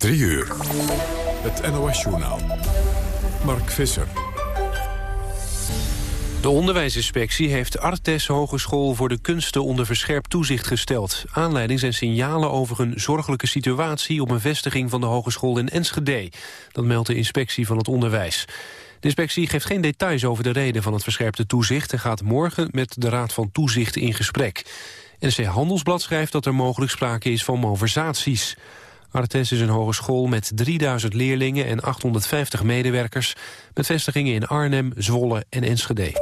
3 uur. Het NOS-journaal. Mark Visser. De onderwijsinspectie heeft Artes Hogeschool voor de Kunsten onder verscherpt toezicht gesteld. Aanleiding zijn signalen over een zorgelijke situatie op een vestiging van de hogeschool in Enschede. Dat meldt de inspectie van het onderwijs. De inspectie geeft geen details over de reden van het verscherpte toezicht... en gaat morgen met de Raad van Toezicht in gesprek. NC Handelsblad schrijft dat er mogelijk sprake is van malversaties. Artes is een hogeschool met 3000 leerlingen en 850 medewerkers... met vestigingen in Arnhem, Zwolle en Enschede.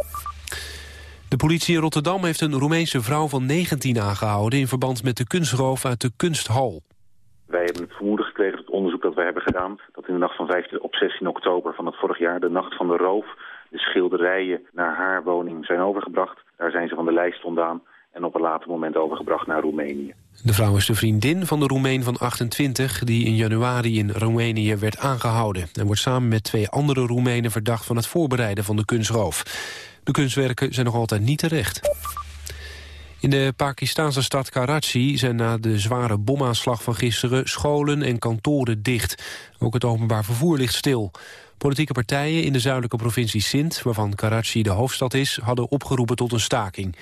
De politie in Rotterdam heeft een Roemeense vrouw van 19 aangehouden... in verband met de kunstroof uit de kunsthal. Wij hebben het vermoeden gekregen, het onderzoek dat wij hebben gedaan... dat in de nacht van 15 op 16 oktober van het vorig jaar, de nacht van de roof... de schilderijen naar haar woning zijn overgebracht. Daar zijn ze van de lijst ontdaan en op een later moment overgebracht naar Roemenië. De vrouw is de vriendin van de Roemeen van 28... die in januari in Roemenië werd aangehouden... en wordt samen met twee andere Roemenen verdacht... van het voorbereiden van de kunstroof. De kunstwerken zijn nog altijd niet terecht. In de Pakistanse stad Karachi zijn na de zware bomaanslag van gisteren... scholen en kantoren dicht. Ook het openbaar vervoer ligt stil. Politieke partijen in de zuidelijke provincie Sindh... waarvan Karachi de hoofdstad is, hadden opgeroepen tot een staking.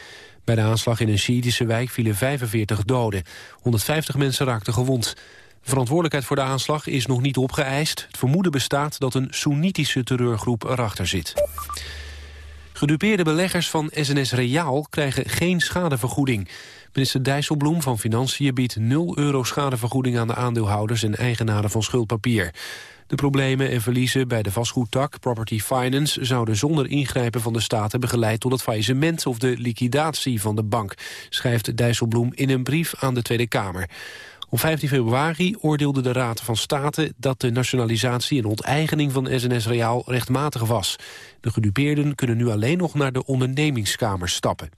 Bij de aanslag in een Sjiitische wijk vielen 45 doden. 150 mensen raakten gewond. De verantwoordelijkheid voor de aanslag is nog niet opgeëist. Het vermoeden bestaat dat een Soenitische terreurgroep erachter zit. Gedupeerde beleggers van SNS Reaal krijgen geen schadevergoeding. Minister Dijsselbloem van Financiën biedt 0 euro schadevergoeding aan de aandeelhouders en eigenaren van schuldpapier. De problemen en verliezen bij de vastgoedtak Property Finance... zouden zonder ingrijpen van de staat hebben geleid tot het faillissement... of de liquidatie van de bank, schrijft Dijsselbloem in een brief aan de Tweede Kamer. Op 15 februari oordeelde de Raad van State dat de nationalisatie en onteigening van SNS Reaal rechtmatig was. De gedupeerden kunnen nu alleen nog naar de ondernemingskamer stappen.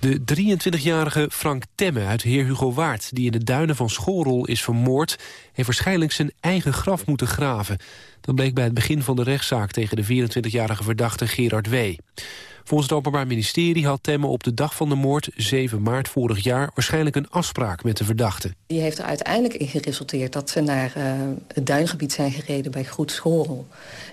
De 23-jarige Frank Temme uit Heer Hugo Waard... die in de duinen van Schorel is vermoord... heeft waarschijnlijk zijn eigen graf moeten graven. Dat bleek bij het begin van de rechtszaak... tegen de 24-jarige verdachte Gerard W. Volgens het Openbaar Ministerie had Temme op de dag van de moord... 7 maart vorig jaar waarschijnlijk een afspraak met de verdachte. Die heeft er uiteindelijk in geresulteerd dat ze naar uh, het duingebied zijn gereden bij Groet Schorel.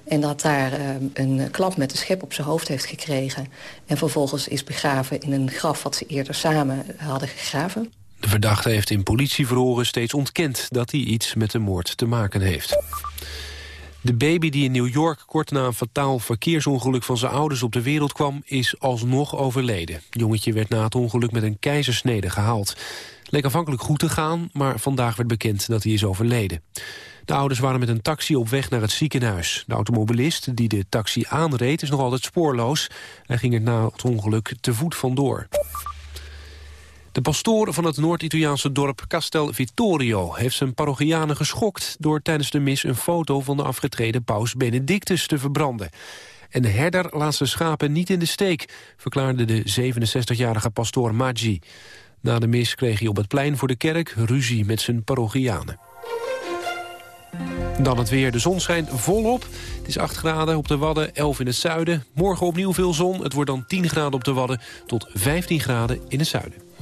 En dat daar uh, een klap met een schep op zijn hoofd heeft gekregen. En vervolgens is begraven in een graf wat ze eerder samen hadden gegraven. De verdachte heeft in politieverhoren steeds ontkend dat hij iets met de moord te maken heeft. De baby die in New York kort na een fataal verkeersongeluk van zijn ouders op de wereld kwam, is alsnog overleden. Het jongetje werd na het ongeluk met een keizersnede gehaald. Het leek afhankelijk goed te gaan, maar vandaag werd bekend dat hij is overleden. De ouders waren met een taxi op weg naar het ziekenhuis. De automobilist die de taxi aanreed is nog altijd spoorloos. Hij ging er na het ongeluk te voet vandoor. De pastoor van het Noord-Italiaanse dorp Castel Vittorio... heeft zijn parochianen geschokt door tijdens de mis... een foto van de afgetreden paus Benedictus te verbranden. En de herder laat zijn schapen niet in de steek... verklaarde de 67-jarige pastoor Maggi. Na de mis kreeg hij op het plein voor de kerk ruzie met zijn parochianen. Dan het weer. De zon schijnt volop. Het is 8 graden op de Wadden, 11 in het zuiden. Morgen opnieuw veel zon. Het wordt dan 10 graden op de Wadden tot 15 graden in het zuiden.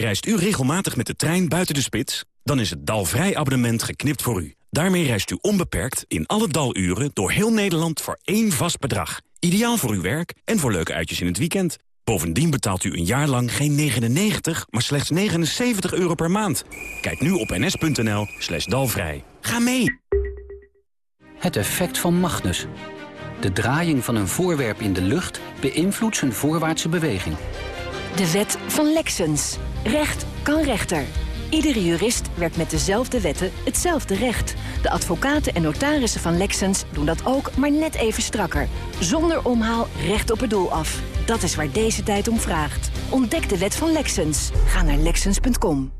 Reist u regelmatig met de trein buiten de spits? Dan is het Dalvrij abonnement geknipt voor u. Daarmee reist u onbeperkt in alle daluren door heel Nederland voor één vast bedrag. Ideaal voor uw werk en voor leuke uitjes in het weekend. Bovendien betaalt u een jaar lang geen 99, maar slechts 79 euro per maand. Kijk nu op ns.nl slash dalvrij. Ga mee! Het effect van Magnus. De draaiing van een voorwerp in de lucht beïnvloedt zijn voorwaartse beweging. De wet van Lexens. Recht kan rechter. Iedere jurist werkt met dezelfde wetten hetzelfde recht. De advocaten en notarissen van Lexens doen dat ook, maar net even strakker. Zonder omhaal recht op het doel af. Dat is waar deze tijd om vraagt. Ontdek de wet van Lexens. Ga naar Lexens.com.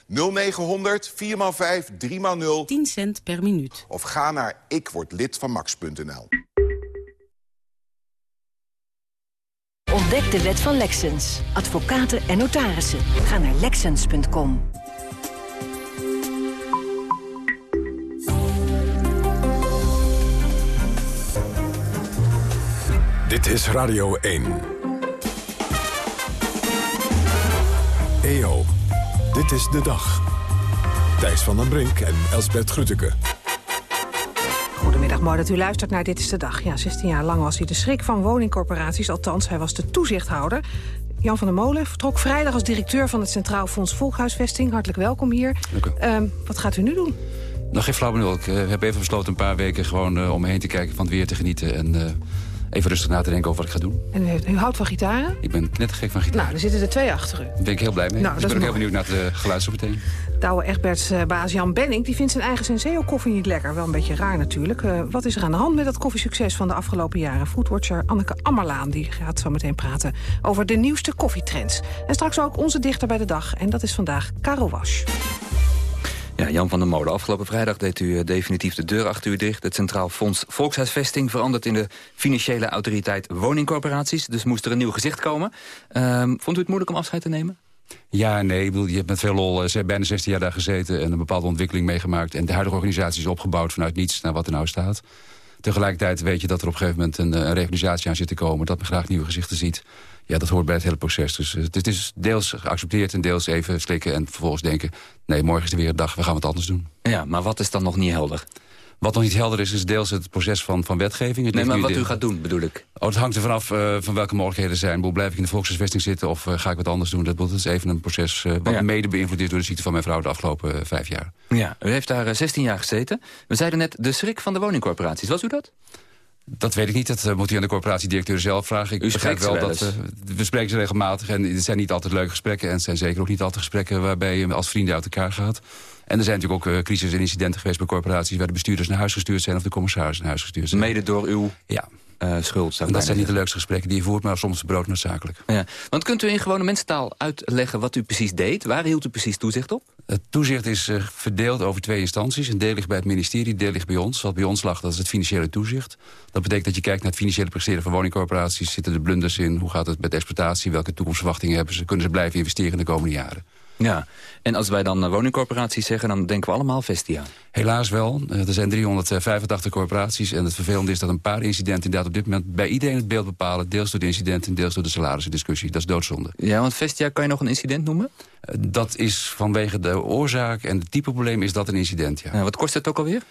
0900 4x5 3x0 10 cent per minuut. Of ga naar ikwordlidvanmax.nl. Ontdek de wet van Lexens. Advocaten en notarissen. Ga naar Lexens.com. Dit is Radio 1. EO, dit is de dag. Thijs van den Brink en Elsbert Grütke. Goedemiddag, mooi dat u luistert naar Dit is de Dag. Ja, 16 jaar lang was hij de schrik van woningcorporaties. Althans, hij was de toezichthouder. Jan van der Molen vertrok vrijdag als directeur van het Centraal Fonds Volkhuisvesting. Hartelijk welkom hier. Uh, wat gaat u nu doen? Nog geen flauw benul. Ik uh, heb even besloten een paar weken gewoon uh, om me heen te kijken, van het weer te genieten. En uh, even rustig na te denken over wat ik ga doen. En u, u houdt van gitaren? Ik ben knettergek van gitaar. Nou, er zitten er twee achter u. Daar ben ik heel blij mee. Nou, dus ik ben ook heel benieuwd naar het geluid zo meteen. Douwe Egberts uh, baas Jan Benning die vindt zijn eigen Senseo-koffie niet lekker. Wel een beetje raar natuurlijk. Uh, wat is er aan de hand met dat koffiesucces van de afgelopen jaren? Foodwatcher Anneke Ammerlaan die gaat zo meteen praten over de nieuwste koffietrends. En straks ook onze dichter bij de dag. En dat is vandaag Caro Wasch. Ja, Jan van der Molen, afgelopen vrijdag deed u uh, definitief de deur achter u dicht. Het Centraal Fonds Volkshuisvesting verandert in de financiële autoriteit woningcorporaties. Dus moest er een nieuw gezicht komen. Ehm, vond u het moeilijk om afscheid te nemen? Ja, nee, ik bedoel, je hebt met veel lol uh, bijna 16 jaar daar gezeten... en een bepaalde ontwikkeling meegemaakt. En de huidige organisatie is opgebouwd vanuit niets naar wat er nou staat. Tegelijkertijd weet je dat er op een gegeven moment een, een reorganisatie aan zit te komen... dat men graag nieuwe gezichten ziet. Ja, dat hoort bij het hele proces. Dus uh, het is deels geaccepteerd en deels even slikken... en vervolgens denken, nee, morgen is er weer een dag, we gaan wat anders doen. Ja, maar wat is dan nog niet helder? Wat nog niet helder is, is deels het proces van, van wetgeving. Het nee, maar wat u gaat doen, bedoel ik? Oh, het hangt er vanaf uh, van welke mogelijkheden er zijn. Boel, blijf ik in de volkshuisvesting zitten of uh, ga ik wat anders doen? Dat, dat is even een proces uh, wat ja. mede beïnvloed is door de ziekte van mijn vrouw de afgelopen vijf jaar. Ja, u heeft daar 16 jaar gezeten. We zeiden net de schrik van de woningcorporaties. Was u dat? Dat weet ik niet. Dat uh, moet u aan de corporatiedirecteur zelf vragen. Ik u begrijp wel, wel dat uh, we spreken ze regelmatig. En het zijn niet altijd leuke gesprekken. En het zijn zeker ook niet altijd gesprekken waarbij je als vrienden uit elkaar gaat. En er zijn natuurlijk ook uh, crisis en incidenten geweest bij corporaties... waar de bestuurders naar huis gestuurd zijn of de commissarissen naar huis gestuurd zijn. Mede door uw ja. Uh, schuld. Dat zijn niet de leukste gesprekken die je voert, maar soms brood noodzakelijk. Ja. Want kunt u in gewone mensentaal uitleggen wat u precies deed? Waar hield u precies toezicht op? Het toezicht is uh, verdeeld over twee instanties. Een deel ligt bij het ministerie, een deel ligt bij ons. Wat bij ons lag, dat is het financiële toezicht. Dat betekent dat je kijkt naar het financiële presteren van woningcorporaties. Zitten er blunders in? Hoe gaat het met de exploitatie? Welke toekomstverwachtingen hebben ze? Kunnen ze blijven investeren in de komende jaren? Ja, en als wij dan woningcorporaties zeggen, dan denken we allemaal Vestia. Helaas wel. Er zijn 385 corporaties en het vervelende is dat een paar incidenten inderdaad op dit moment bij iedereen het beeld bepalen. Deels door de incidenten, deels door de salarissendiscussie. Dat is doodzonde. Ja, want Vestia, kan je nog een incident noemen? Dat is vanwege de oorzaak en het type probleem is dat een incident, ja. ja wat kost het ook alweer?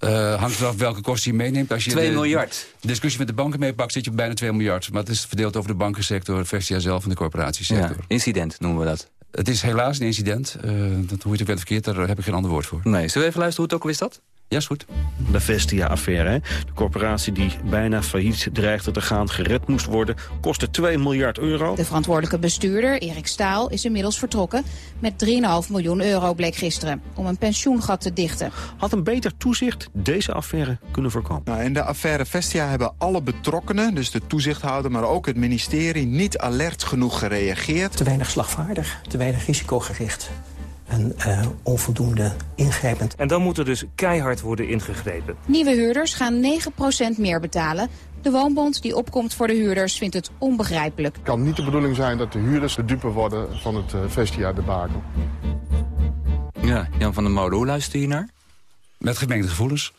Uh, hangt vanaf welke kosten je meeneemt. Als je 2 miljard. De discussie met de banken meepakt, zit je op bijna 2 miljard. Maar het is verdeeld over de bankensector, Vestia zelf en de corporatiesector. Ja, incident noemen we dat. Het is helaas een incident. Uh, dat hoe je het ook wel verkeerd, daar heb ik geen ander woord voor. Nee, zullen we even luisteren hoe het ook al is dat? Ja, is goed. De Vestia-affaire, de corporatie die bijna failliet dreigde te gaan... gered moest worden, kostte 2 miljard euro. De verantwoordelijke bestuurder, Erik Staal, is inmiddels vertrokken... met 3,5 miljoen euro, bleek gisteren, om een pensioengat te dichten. Had een beter toezicht deze affaire kunnen voorkomen? Nou, in de affaire Vestia hebben alle betrokkenen, dus de toezichthouder... maar ook het ministerie, niet alert genoeg gereageerd. Te weinig slagvaardig, te weinig risicogericht en uh, onvoldoende ingrijpend. En dan moet er dus keihard worden ingegrepen. Nieuwe huurders gaan 9% meer betalen. De woonbond die opkomt voor de huurders vindt het onbegrijpelijk. Het kan niet de bedoeling zijn dat de huurders de dupe worden van het uh, Vestia-debakel. Ja, Jan van der Molen, hoe luister je naar? Met gemengde gevoelens.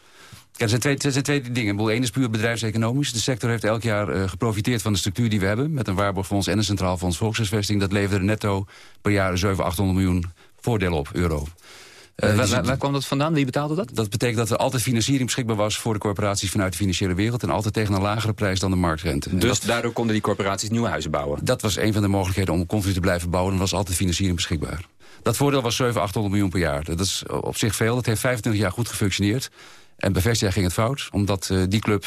Ja, er, zijn twee, er zijn twee dingen. Eén is puur bedrijfseconomisch. De sector heeft elk jaar uh, geprofiteerd van de structuur die we hebben... met een waarborgfonds en een centraal fonds volkshuisvesting. Dat leverde netto per jaar 700, 800 miljoen voordelen op, euro. Uh, waar, waar, waar, kwam dat vandaan? Wie betaalde dat? Dat betekent dat er altijd financiering beschikbaar was voor de corporaties vanuit de financiële wereld. En altijd tegen een lagere prijs dan de marktrente. Dus dat, daardoor konden die corporaties nieuwe huizen bouwen? Dat was een van de mogelijkheden om continu te blijven bouwen. En er was altijd financiering beschikbaar. Dat voordeel was 700, 800 miljoen per jaar. Dat is op zich veel. Dat heeft 25 jaar goed gefunctioneerd. En bij Vestia ging het fout, omdat uh, die club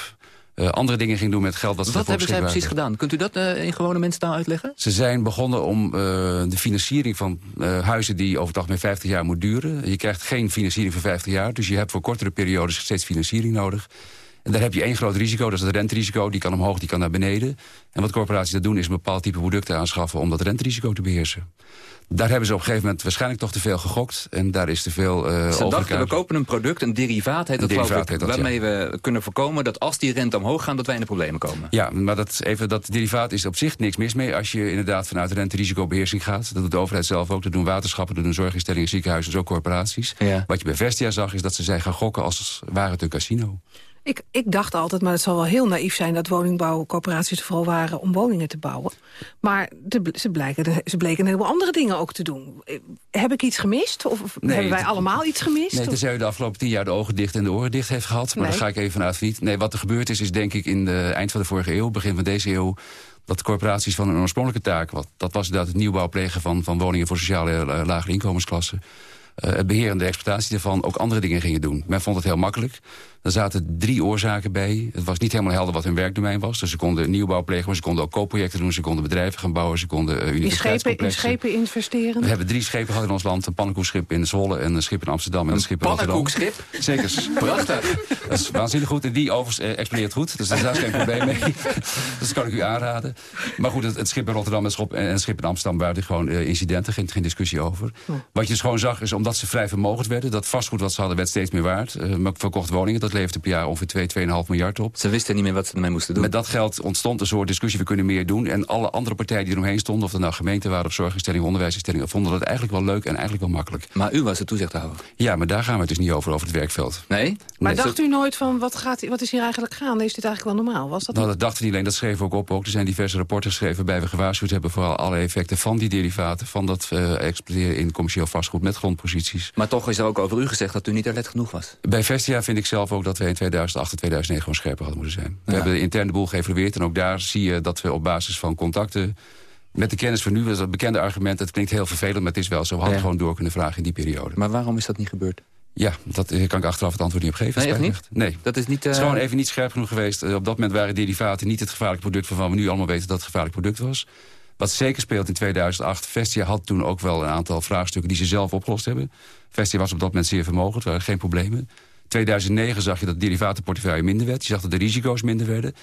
eh, andere dingen ging doen met geld wat ze Wat hebben zij precies hadden. gedaan? Kunt u dat eh, in gewone mensentaal uitleggen? Ze zijn begonnen om eh, de financiering van eh, huizen die over het algemeen 50 jaar moet duren. Je krijgt geen financiering voor 50 jaar, dus je hebt voor kortere periodes steeds financiering nodig. En daar heb je één groot risico, dat is het renterisico. Die kan omhoog, die kan naar beneden. En wat corporaties dat doen is een bepaald type producten aanschaffen om dat renterisico te beheersen. Daar hebben ze op een gegeven moment waarschijnlijk toch te veel gegokt. En daar is te veel eh Ze dachten, we kopen een product, een derivaat heet dat geloof derivaat ik, heet dat, waarmee we kunnen voorkomen dat als die rente omhoog gaat, dat wij in de problemen komen. Ja, maar dat, even, dat derivaat is op zich niks mis mee... als je inderdaad vanuit renterisicobeheersing gaat. Dat doet de overheid zelf ook, dat doen waterschappen... dat doen zorginstellingen, ziekenhuizen, dus ook corporaties. Ja. Wat je bij Vestia zag, is dat ze zijn gaan gokken als ware het een casino. Ik, ik dacht altijd, maar het zal wel heel naïef zijn... dat woningbouwcoöperaties er vooral waren om woningen te bouwen. Maar de, ze, blijken, ze bleken een heleboel andere dingen ook te doen. Eh, Heb ik iets gemist? Of Nee, hebben wij allemaal iets gemist? Nee, tenzij u de afgelopen tien jaar de ogen dicht en de oren dicht heeft gehad. Maar Nee. daar ga ik even vanuit niet. Nee, wat er gebeurd is, is denk ik in de eind van de vorige eeuw... begin van deze eeuw, dat corporaties van hun oorspronkelijke taak... Wat, dat was inderdaad het nieuwbouw plegen van, van woningen... voor sociale eh, lagere inkomensklassen... eh, het beheer en de exploitatie daarvan ook andere dingen gingen doen. Men vond het heel makkelijk. Er zaten drie oorzaken bij. Het was niet helemaal helder wat hun werkdomein was. Dus ze konden nieuwbouw plegen, maar ze konden ook koopprojecten doen. Ze konden bedrijven gaan bouwen, ze konden uh, in, schepen, in universiteitscomplexen. schepen investeren? We hebben drie schepen gehad in ons land. Een pannenkoekschip in Zwolle, en een schip in Amsterdam en een, schip in Rotterdam. pannenkoekschip? Zeker. Prachtig. Dat is waanzinnig goed. En die overigens eh, explodeert goed. Dus daar is geen probleem mee. Dus dat kan ik u aanraden. Maar goed, het, het schip in Rotterdam en het schip- en het schip in Amsterdam... buiten gewoon eh, incidenten, geen, geen discussie over. Wat je dus gewoon zag, is omdat ze vrij vermogend werden... dat vastgoed wat ze hadden, werd steeds meer waard. Maar verkocht woningen, dat leverde per jaar ongeveer 2, 2,5 miljard op. Ze wisten niet meer wat ze ermee moesten doen. Met dat geld ontstond een soort discussie, we kunnen meer doen. En alle andere partijen die eromheen stonden... of dat nou gemeenten waren of zorginstellingen, onderwijsinstellingen... vonden dat eigenlijk wel leuk en eigenlijk wel makkelijk. Maar u was de toezichthouder. Ja, maar daar gaan we het dus niet over, over het werkveld. Nee? Maar dacht u nooit van, wat, gaat, wat is hier eigenlijk gaande? Is dit eigenlijk wel normaal? Was dat Nou, dat dachten we niet alleen, dat schreven we ook op. Ook. Er zijn diverse rapporten geschreven waarbij we gewaarschuwd hebben... voor alle effecten van die derivaten... van dat eh exploiteren in commercieel vastgoed met grondposities. Maar toch is er ook over u gezegd dat u niet alert genoeg was. Bij Vestia vind ik zelf ook dat we in 2008 en 2009 gewoon scherper hadden moeten zijn. We hebben de interne boel geëvalueerd en ook daar zie je dat we op basis van contacten... met de kennis van nu, dat is dat bekende argument... het klinkt heel vervelend, maar het is wel zo. We hadden Ja. gewoon door kunnen vragen in die periode. Maar waarom is dat niet gebeurd? Ja, dat eh, kan ik achteraf het antwoord niet op geven. Nee, echt niet? Nee. Dat is niet... Het is eh, gewoon even niet scherp genoeg geweest. Eh, Op dat moment waren derivaten niet het gevaarlijk product... waarvan we nu allemaal weten dat het gevaarlijk product was. Wat zeker speelt in 2008... Vestia had toen ook wel een aantal vraagstukken die ze zelf opgelost hebben. Vestia was op dat moment zeer vermogend, er waren geen problemen. 2009 zag je dat de derivatenportefeuille minder werd. Je zag dat de risico's minder werden.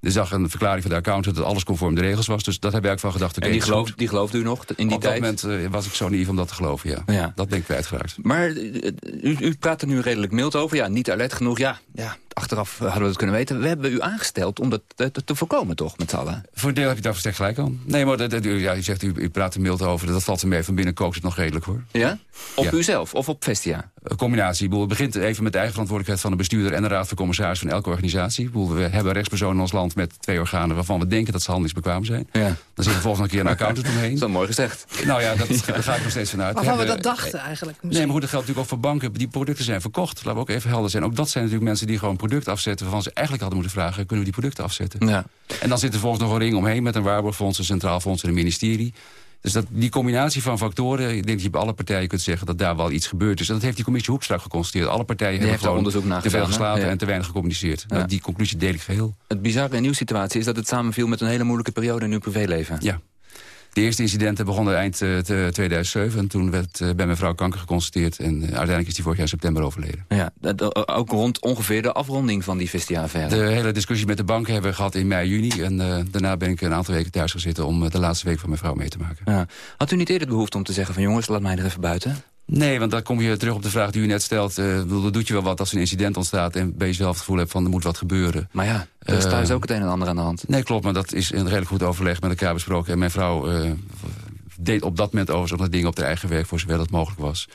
Je zag een verklaring van de accountant dat alles conform de regels was. Dus dat we eigenlijk van gedacht. en die, geloof, die geloofde u nog in die Op tijd? dat moment eh, was ik zo naïef om dat te geloven, ja. Ja. Dat ben ik kwijtgeraakt. Maar eh, u, u praat er nu redelijk mild over. Ja, niet alert genoeg. Ja, ja, achteraf hadden we het kunnen weten. We hebben u aangesteld om dat te, voorkomen, toch, met z'n allen? Voor een deel heb je daar gelijk aan. Nee, maar dat, dat- u- ja, u zegt, u, u praat er mild over. Dat valt er mee. Van binnen kookt het nog redelijk, hoor. Ja? Op Ja. uzelf of op Vestia? Een combinatie. Ik bedoel, Het begint even met de eigen verantwoordelijkheid van de bestuurder... en de raad van commissaris van elke organisatie. Ik bedoel, We hebben rechtspersonen in ons land met twee organen... waarvan we denken dat ze handelingsbekwaam zijn. Ja. Dan zit er een keer een accountant omheen. Dat is mooi gezegd. Nou ja, dat, daar ga ik nog steeds vanuit. Waarvan we hebben- dat dachten eigenlijk. Nee, maar goed, dat geldt natuurlijk ook voor banken. Die producten zijn verkocht. Laten we ook even helder zijn. Ook dat zijn natuurlijk mensen die gewoon product afzetten... waarvan ze eigenlijk hadden moeten vragen... kunnen we die producten afzetten? Ja. En dan zit er vervolgens nog een ring omheen... met een waarborgfonds, een centraal fonds en een ministerie. Dus dat, die combinatie van factoren... ik denk dat je bij alle partijen kunt zeggen dat daar wel iets gebeurd is. En dat heeft die commissie Hoekstra geconstateerd. Alle partijen hebben gewoon te veel geslapen Ja. en te weinig gecommuniceerd. Ja. Nou, die conclusie deel ik geheel. Het bizarre in uw situatie is dat het samenviel met een hele moeilijke periode in uw privéleven. Ja. De eerste incidenten begonnen eind eh, te- 2007. En toen werd eh, bij mijn vrouw kanker geconstateerd. En eh, uiteindelijk is die vorig jaar september overleden. Ja, dat- ook rond ongeveer de afronding van die Vestia-affaire. De hele discussie met de banken hebben we gehad in mei, juni. En eh, daarna ben ik een aantal weken thuis gezeten om eh, de laatste week van mijn vrouw mee te maken. Ja. Had u niet eerder de behoefte om te zeggen van jongens, laat mij er even buiten? Nee, want dan kom je terug op de vraag die u net stelt. Eh, ik bedoel, dan doet je wel wat als er een incident ontstaat... en bij jezelf het gevoel hebt van er moet wat gebeuren. Maar ja, er is Eh, thuis ook het een en ander aan de hand. Nee, klopt, maar dat is een redelijk goed overleg met elkaar besproken. En mijn vrouw eh, deed op dat moment overigens ook nog dingen op haar eigen werk... voor zover dat mogelijk was.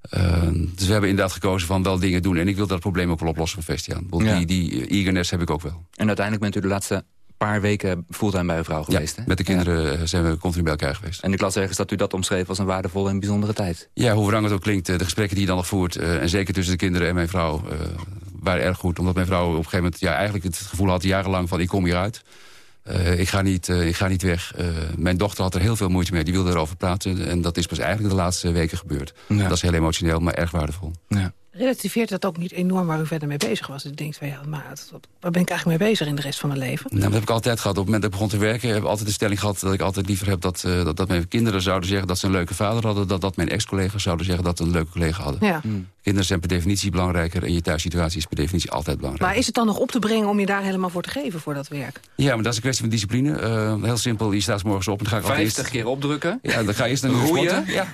Eh, dus we hebben inderdaad gekozen van wel dingen doen. En ik wil dat probleem ook wel oplossen van Vestiaan. Ja. Die, die eh, eagerness heb ik ook wel. En uiteindelijk bent u de laatste paar weken fulltime bij uw vrouw geweest, ja, hè? met de kinderen eh, zijn we continu bij elkaar geweest. En ik las ergens dat u dat omschreef als een waardevolle en bijzondere tijd. Ja, hoe wrang het ook klinkt, eh, de gesprekken die je dan nog voert... eh, en zeker tussen de kinderen en mijn vrouw, waren erg goed. Omdat mijn vrouw op een gegeven moment ja, eigenlijk het gevoel had jarenlang van... ik kom hieruit, Eh, ik, ga niet, ik ga niet weg. Mijn dochter had er heel veel moeite mee, die wilde erover praten. En dat is pas eigenlijk de laatste weken gebeurd. Ja. Dat is heel emotioneel, maar erg waardevol. Ja. Relativeert dat ook niet enorm waar u verder mee bezig was? Dus denkt van ja, maar waar ben ik eigenlijk mee bezig in de rest van mijn leven? Nou, dat heb ik altijd gehad. Op het moment dat ik begon te werken... heb ik altijd de stelling gehad dat ik altijd liever heb... dat, uh, dat, dat, mijn kinderen zouden zeggen dat ze een leuke vader hadden... dat, dat mijn ex-collega's zouden zeggen dat ze een leuke collega hadden. Ja. Hmm. Kinderen zijn per definitie belangrijker... en je thuissituatie is per definitie altijd belangrijk. Maar is het dan nog op te brengen om je daar helemaal voor te geven voor dat werk? Ja, maar dat is een kwestie van discipline. Uh, heel simpel, je staat morgens op en dan ga ik 50 eerst... keer opdrukken? Ja, dan ga je eerst naar de Roeien? Ja.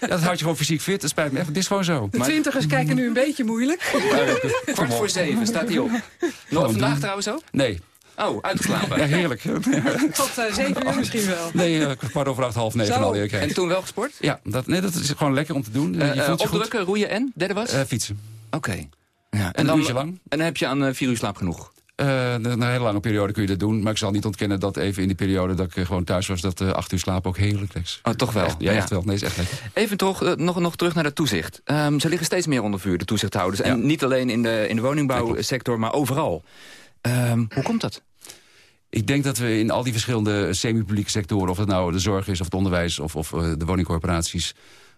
ja, dat houdt je gewoon fysiek fit. Dat spijt me even, het is gewoon zo. De twintigers kijken nu een beetje moeilijk. Kwart voor zeven staat hij op. Nog vandaag trouwens ook? Nee. Oh, uitgeslapen. Ja, heerlijk. Tot uh, zeven uur misschien wel. Nee, uh, kwart over acht, half negen. Al en toen wel gesport? Ja, dat, nee, dat is gewoon lekker om te doen. Uh, je opdrukken, roeien en? Derde was? fietsen. Oké. Ja, en, dan, lang. En dan heb je aan vier uur slaap genoeg? Uh, een hele lange periode kun je dat doen. Maar ik zal niet ontkennen dat even in die periode dat ik gewoon thuis was... dat uh, acht uur slaap ook heerlijk is. Oh, toch wel? Echt, ja, echt wel. Nee, is echt lekker. Even toch, uh, nog, nog terug naar de toezicht. Um, ze liggen steeds meer onder vuur, de toezichthouders. Ja. En niet alleen in de, in de woningbouwsector, maar overal. Um, hoe komt dat? Ik denk dat we in al die verschillende semi-publieke sectoren... of het nou de zorg is, of het onderwijs, of, of de woningcorporaties...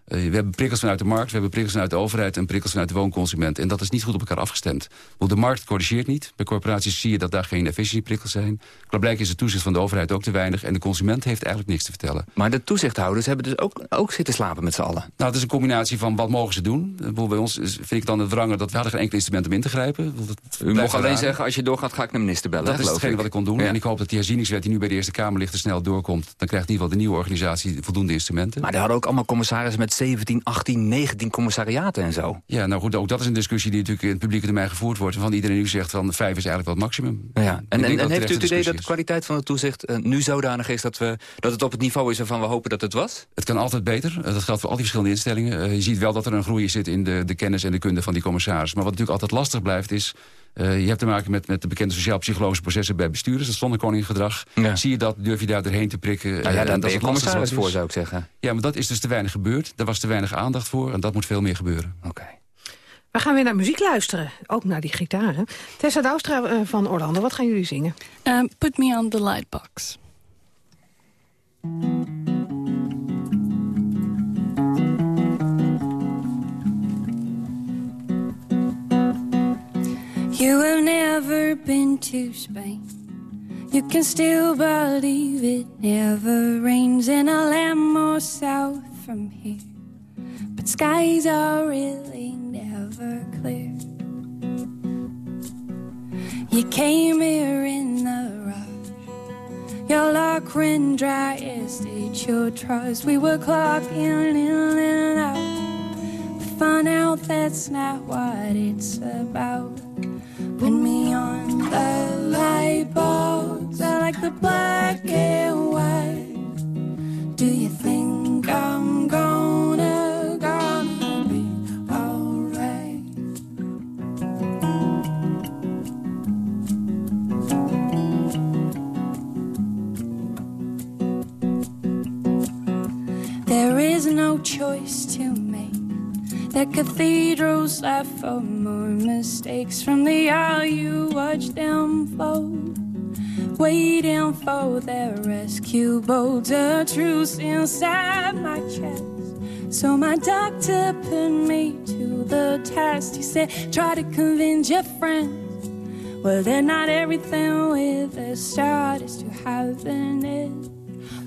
Uh, we hebben prikkels vanuit de markt, we hebben prikkels vanuit de overheid... en prikkels vanuit de woonconsument. En dat is niet goed op elkaar afgestemd. Want de markt corrigeert niet. Bij corporaties zie je dat daar geen efficiëntieprikkels zijn. Blijkbaar is de toezicht van de overheid ook te weinig... en de consument heeft eigenlijk niks te vertellen. Maar de toezichthouders hebben dus ook, ook zitten slapen met z'n allen? Nou, het is een combinatie van wat mogen ze doen. Bij ons vind ik dan het wrangen dat we hadden geen enkel instrument om in te grijpen. U mocht alleen zeggen, als je doorgaat ga ik naar minister bellen. Dat is hetgene ik. wat ik kon doen. En ik hoop dat die herzieningswet die nu bij de Eerste Kamer ligt... er snel doorkomt. Dan krijgt in ieder geval de nieuwe organisatie voldoende instrumenten. Maar er hadden ook allemaal commissarissen met 17, 18 19 commissariaten en zo. Ja, nou goed, ook dat is een discussie die natuurlijk in het publieke termijn gevoerd wordt. Van iedereen nu zegt van vijf is eigenlijk wel het maximum. Ja. En, en, en heeft u het idee dat de kwaliteit van het toezicht uh, nu zodanig is dat, we, dat het op het niveau is waarvan we hopen dat het was? Het kan altijd beter. Uh, dat geldt voor al die verschillende instellingen. Uh, je ziet wel dat er een groei zit in de, de kennis en de kunde van die commissaris. Maar wat natuurlijk altijd lastig blijft is... Uh, je hebt te maken met, met de bekende sociaal-psychologische processen bij bestuurders. Dat zonnekoninggedrag. Ja. Zie je dat, durf je daar doorheen te prikken. Nou ja, daar ben je commissaris voor, zou ik zeggen. Ja, maar dat is dus te weinig gebeurd. Daar was te weinig aandacht voor en dat moet veel meer gebeuren. Oké. We gaan weer naar muziek luisteren. Ook naar die gitaren. Tessa Douwstra uh, van Orlando, wat gaan jullie zingen? Um, put me on the lightbox. You have never been to Spain. You can still believe it never rains in a land more south from here. But skies are really never clear. You came here in the rush. Your luck ran dry as did your trust. We were clocking in and out. Found out that's not what it's about. Put me on the light bulbs. I like the black and white. Do you think I'm gonna, gonna be alright? There is no choice to make. The cathedrals left for more mistakes from the aisle you watch them float. Waiting for their rescue boat, a truce inside my chest. So my doctor put me to the test. He said, try to convince your friends. Well, they're not everything with a start is to happiness.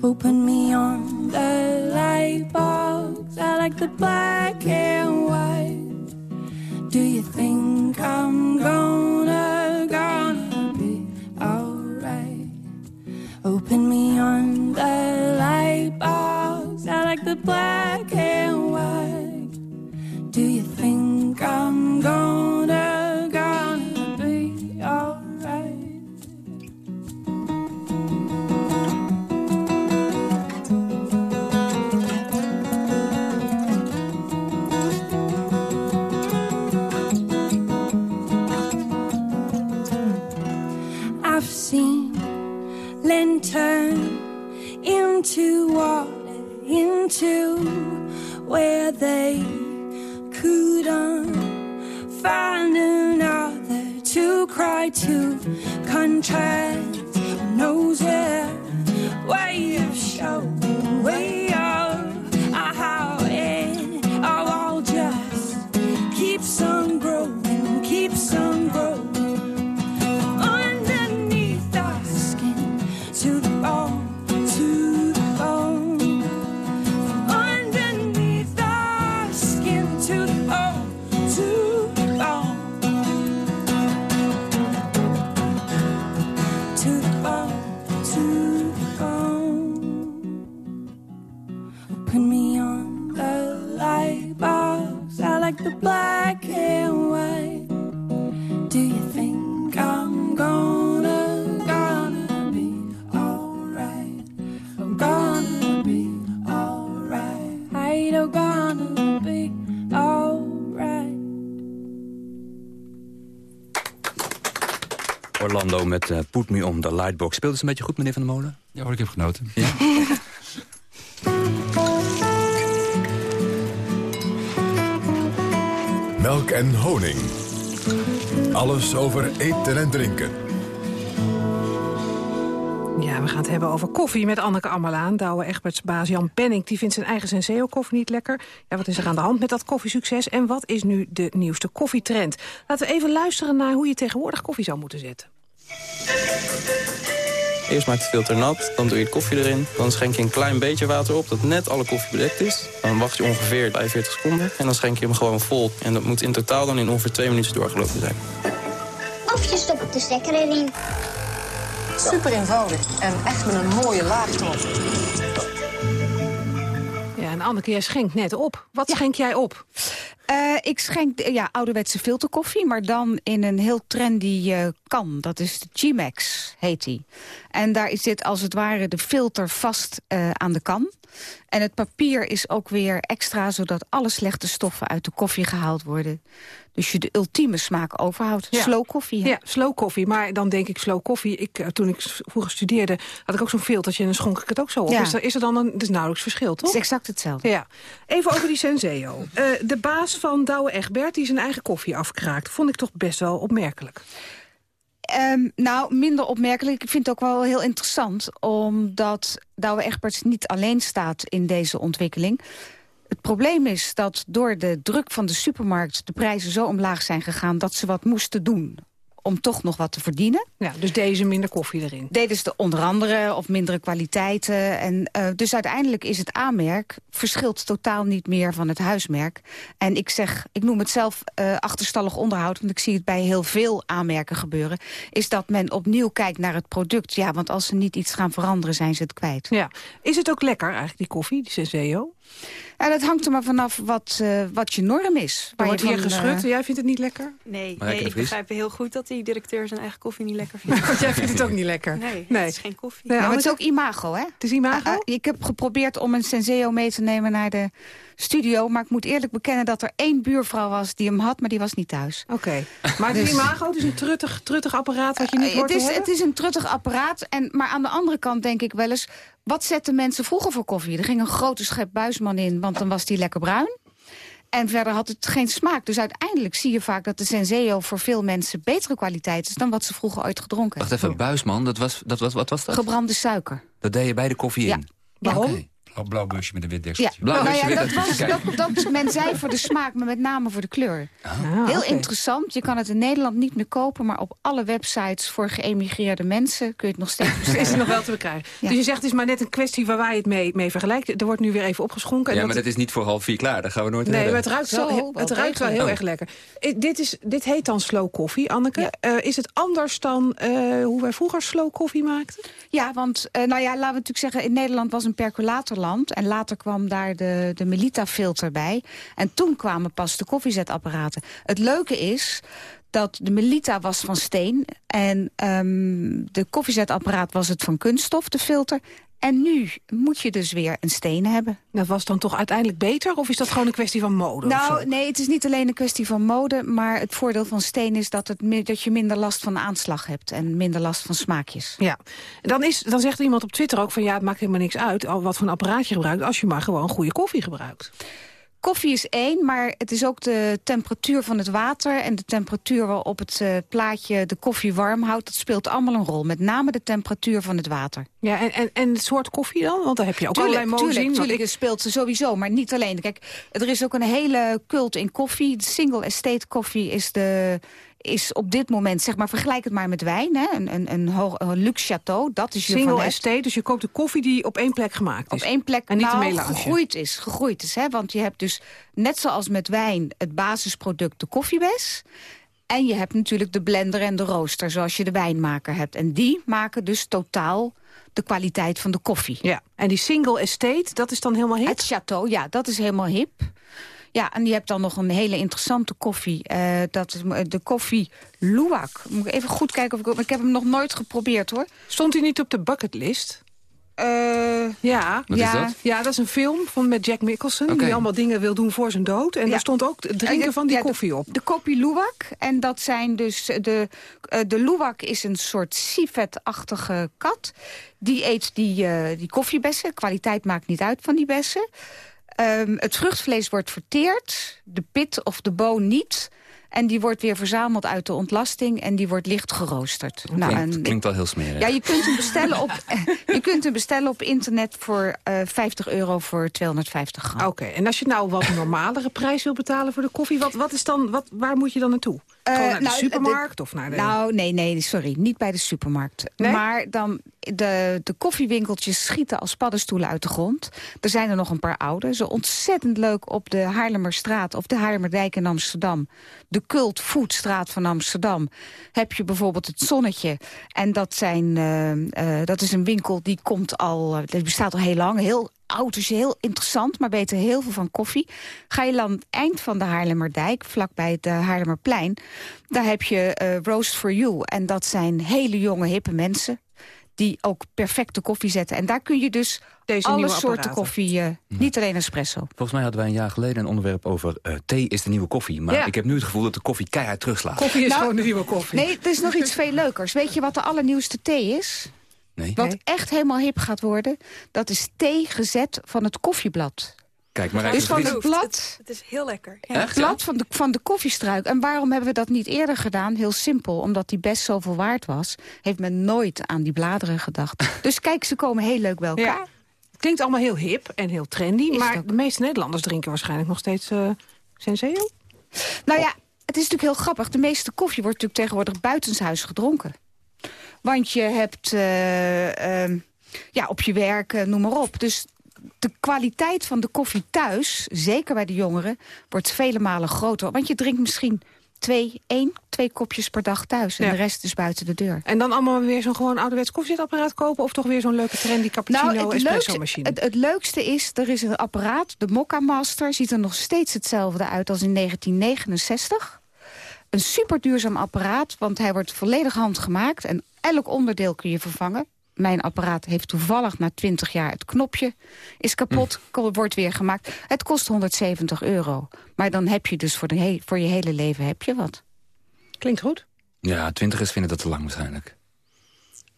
Open me on the light box. I like the black and white. Do you think I'm gonna, gonna be alright? Open me on the light box. I like the black Try. Orlando met uh, Put Me On, de Lightbox. Speelt het een beetje goed, meneer Van der Molen? Ja hoor, ik heb genoten. Ja? Melk en honing. Alles over eten en drinken. We gaan het hebben over koffie met Anneke Ammerlaan. Douwe Egberts baas Jan Penning die vindt zijn eigen Senseo-koffie niet lekker. Ja, wat is er aan de hand met dat koffiesucces? En wat is nu de nieuwste koffietrend? Laten we even luisteren naar hoe je tegenwoordig koffie zou moeten zetten. Eerst maak je het filter nat, dan doe je het koffie erin. Dan schenk je een klein beetje water op, dat net alle koffie bedekt is. Dan wacht je ongeveer 45 seconden en dan schenk je hem gewoon vol. En dat moet in totaal dan in ongeveer twee minuten doorgelopen zijn. Of je stopt de stekker erin. Super eenvoudig en echt met een mooie laag erop. Ja, en Anneke, jij schenkt net op. Wat schenk jij op? Eh, ik schenk eh, ja, ouderwetse filterkoffie, maar dan in een heel trendy eh, kan. Dat is de G-Max, heet die. En daar zit als het ware de filter vast aan de kan. En het papier is ook weer extra, zodat alle slechte stoffen uit de koffie gehaald worden. Dus je de ultieme smaak overhoudt. Slow koffie. Ja, slow koffie. Maar dan denk ik slow koffie. Ik, toen ik vroeger studeerde, had ik ook zo'n filtertje... en dan schonk ik het ook zo op. Ja. Is, er, is er dan een... Is nauwelijks verschil, toch? Het is exact hetzelfde. Ja. Even over die Senseo. Uh, de baas van Douwe Egbert, die zijn eigen koffie afkraakt... vond ik toch best wel opmerkelijk. Um, nou, minder opmerkelijk. Ik vind het ook wel heel interessant... omdat Douwe Egberts niet alleen staat in deze ontwikkeling. Het probleem is dat door de druk van de supermarkt... de prijzen zo omlaag zijn gegaan dat ze wat moesten doen om toch nog wat te verdienen. Ja, dus deze minder koffie erin. Deden ze de onder andere of mindere kwaliteiten. En, uh, dus uiteindelijk is het aanmerk verschilt totaal niet meer van het huismerk. En ik zeg, ik noem het zelf uh, achterstallig onderhoud... want ik zie het bij heel veel aanmerken gebeuren... is dat men opnieuw kijkt naar het product. Ja, want als ze niet iets gaan veranderen, zijn ze het kwijt. Ja. Is het ook lekker eigenlijk, die koffie, die Senseo? Ja, dat hangt er maar vanaf wat, uh, wat je norm is. Er wordt hier geschud. Uh... Jij vindt het niet lekker? Nee, nee ik begrijp heel goed dat die directeur zijn eigen koffie niet lekker vindt. Jij vindt het ook niet lekker? Nee, nee. het is geen koffie. Nee, maar het is ook imago, hè? Het is imago? Uh, ik heb geprobeerd om een Senseo mee te nemen naar de studio. Maar ik moet eerlijk bekennen dat er één buurvrouw was die hem had, maar die was niet thuis. Oké. Okay. Maar het dus... imago, het is een truttig, truttig apparaat wat je niet hoort het is, het is een truttig apparaat. En, maar aan de andere kant denk ik wel eens... Wat zetten mensen vroeger voor koffie? Er ging een grote schep buisman in, want dan was die lekker bruin. En verder had het geen smaak. Dus uiteindelijk zie je vaak dat de Senseo voor veel mensen betere kwaliteit is... dan wat ze vroeger ooit gedronken Wacht even, buisman, dat was, dat was, wat was dat? Gebrande suiker. Dat deed je bij de koffie ja. in? Waarom? Okay. Oh, blauw busje met een wit dekseltje. Ja, blauw nou ja, dat, was, dat, dat, men zei voor de smaak, maar met name voor de kleur. Ah, Heel okay. interessant. Je kan het in Nederland niet meer kopen... maar op alle websites voor geëmigreerde mensen kun je het nog steeds bestellen. Is het nog wel te bekrijgen. Ja. Dus je zegt, het is maar net een kwestie waar wij het mee, mee vergelijken. Er wordt nu weer even opgeschonken. Ja, maar dat is niet voor half vier klaar. Daar gaan we nooit nee, hebben. maar het ruikt wel, Zo, het ruikt wel heel oh. erg lekker. Dit, is, dit heet dan slow koffie, Anneke. Ja. Uh, is het anders dan uh, hoe wij vroeger slow koffie maakten? Ja, want uh, nou ja, laten we natuurlijk zeggen... in Nederland was een en later kwam daar de, de Melita-filter bij. En toen kwamen pas de koffiezetapparaten. Het leuke is dat de Melita was van steen... en um, de koffiezetapparaat was het van kunststof, de filter... En nu moet je dus weer een steen hebben. Dat was dan toch uiteindelijk beter? Of is dat gewoon een kwestie van mode? Nou, nee, het is niet alleen een kwestie van mode. Maar het voordeel van steen is dat, het, dat je minder last van aanslag hebt. En minder last van smaakjes. Ja, dan, is, dan zegt iemand op Twitter ook van... ja, het maakt helemaal niks uit wat voor een apparaat je gebruikt... als je maar gewoon goede koffie gebruikt. Koffie is één, maar het is ook de temperatuur van het water... en de temperatuur waarop het uh, plaatje de koffie warm houdt. Dat speelt allemaal een rol, met name de temperatuur van het water. Ja, en, en, en het soort koffie dan? Want daar heb je ook tuurlijk, allerlei tuurlijk, zien. Tuurlijk, het speelt sowieso, maar niet alleen. Kijk, er is ook een hele cult in koffie. De single estate koffie is de is op dit moment, zeg maar, vergelijk het maar met wijn. Hè? Een, een, een, hoog, een luxe château, dat is je Single estate, dus je koopt de koffie die op één plek gemaakt is. Op één plek, en niet nou, gegroeid is. Gegroeid is hè? Want je hebt dus, net zoals met wijn, het basisproduct de koffiebes. En je hebt natuurlijk de blender en de rooster, zoals je de wijnmaker hebt. En die maken dus totaal de kwaliteit van de koffie. Ja, en die single estate, dat is dan helemaal hip? Het château, ja, dat is helemaal hip. Ja, en je hebt dan nog een hele interessante koffie. Uh, dat is de koffie Luwak. Moet ik even goed kijken of ik... Ik heb hem nog nooit geprobeerd, hoor. Stond hij niet op de bucketlist? Uh, ja. Wat ja. Is dat? ja, dat is een film van met Jack Nicholson... Okay. die allemaal dingen wil doen voor zijn dood. En ja. daar stond ook het drinken van die ja, koffie op. De, de koppie luwak. En dat zijn dus... De, de luwak is een soort civet-achtige kat. Die eet die, uh, die koffiebessen. Kwaliteit maakt niet uit van die bessen. Um, het vruchtvlees wordt verteerd. De pit of de boon niet... En die wordt weer verzameld uit de ontlasting en die wordt licht geroosterd. Nou, klinkt, en, klinkt wel heel smerig. Ja, je kunt hem bestellen op, je kunt hem bestellen op internet voor uh, 50 euro voor 250 gram. Oké, okay, en als je nou wat normalere prijs wil betalen voor de koffie, wat, wat is dan, wat, waar moet je dan naartoe? Uh, naar de nou, supermarkt de, of naar de... Nou, nee, nee, sorry. Niet bij de supermarkt. Nee? Maar dan, de, de koffiewinkeltjes schieten als paddenstoelen uit de grond. Er zijn er nog een paar oude. Zo ontzettend leuk op de Haarlemmerstraat of de Haarlemmerdijk in Amsterdam. De Cult Foodstraat van Amsterdam. Heb je bijvoorbeeld het Zonnetje. En dat, zijn, uh, uh, dat is een winkel die komt al, die bestaat al heel lang. Heel oud, dus heel interessant, maar weten heel veel van koffie. Ga je dan eind van de Haarlemmerdijk, vlakbij het Haarlemmerplein... daar heb je uh, Roast for You. En dat zijn hele jonge, hippe mensen die ook perfecte koffie zetten. En daar kun je dus Deze alle soorten koffie, uh, niet alleen espresso. Volgens mij hadden wij een jaar geleden een onderwerp over uh, thee is de nieuwe koffie. Maar ja. ik heb nu het gevoel dat de koffie keihard terugslaat. Koffie is nou, gewoon de nieuwe koffie. Nee, er is nog iets veel leukers. Weet je wat de allernieuwste thee is? Nee. Wat echt helemaal hip gaat worden, dat is thee gezet van het koffieblad. Kijk, maar dus van het blad, het, het, is heel lekker. Ja. Het blad van de, van de koffiestruik. En waarom hebben we dat niet eerder gedaan? Heel simpel, omdat die best zoveel waard was... heeft men nooit aan die bladeren gedacht. dus kijk, ze komen heel leuk bij elkaar. Ja. Het klinkt allemaal heel hip en heel trendy... Is maar de meeste Nederlanders drinken waarschijnlijk nog steeds uh, Senseo? Nou ja, het is natuurlijk heel grappig. De meeste koffie wordt natuurlijk tegenwoordig buitenshuis gedronken. Want je hebt uh, uh, ja, op je werk, uh, noem maar op. Dus de kwaliteit van de koffie thuis, zeker bij de jongeren... wordt vele malen groter. Want je drinkt misschien twee, één, twee kopjes per dag thuis. En ja. de rest is buiten de deur. En dan allemaal weer zo'n gewoon ouderwets koffiezetapparaat kopen... of toch weer zo'n leuke trendy cappuccino nou, machine? Het, het, leukste is, er is een apparaat, de Mokka Master... ziet er nog steeds hetzelfde uit als in 1969 een super duurzaam apparaat, want hij wordt volledig handgemaakt... en elk onderdeel kun je vervangen. Mijn apparaat heeft toevallig na 20 jaar het knopje is kapot, mm. wordt weer gemaakt. Het kost 170 euro. Maar dan heb je dus voor, de voor je hele leven heb je wat. Klinkt goed. Ja, twintigers vinden dat te lang waarschijnlijk.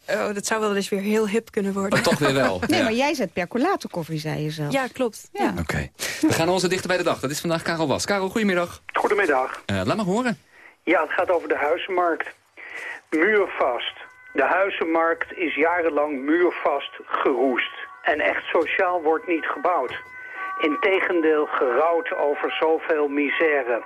Oh, dat zou wel eens weer heel hip kunnen worden. Maar toch weer wel. nee, ja. maar jij zet percolator koffie, zei je zelf. Ja, klopt. Ja. Oké. Okay. We gaan onze dichter bij de dag. Dat is vandaag Karel Was. Karel, goedemiddag. Goedemiddag. Uh, laat maar horen. Ja, het gaat over de huizenmarkt. Muurvast. De huizenmarkt is jarenlang muurvast geroest. En echt sociaal wordt niet gebouwd. Integendeel gerouwd over zoveel misère.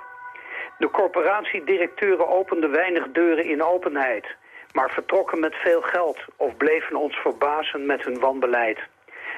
De corporatiedirecteuren openden weinig deuren in openheid... maar vertrokken met veel geld of bleven ons verbazen met hun wanbeleid.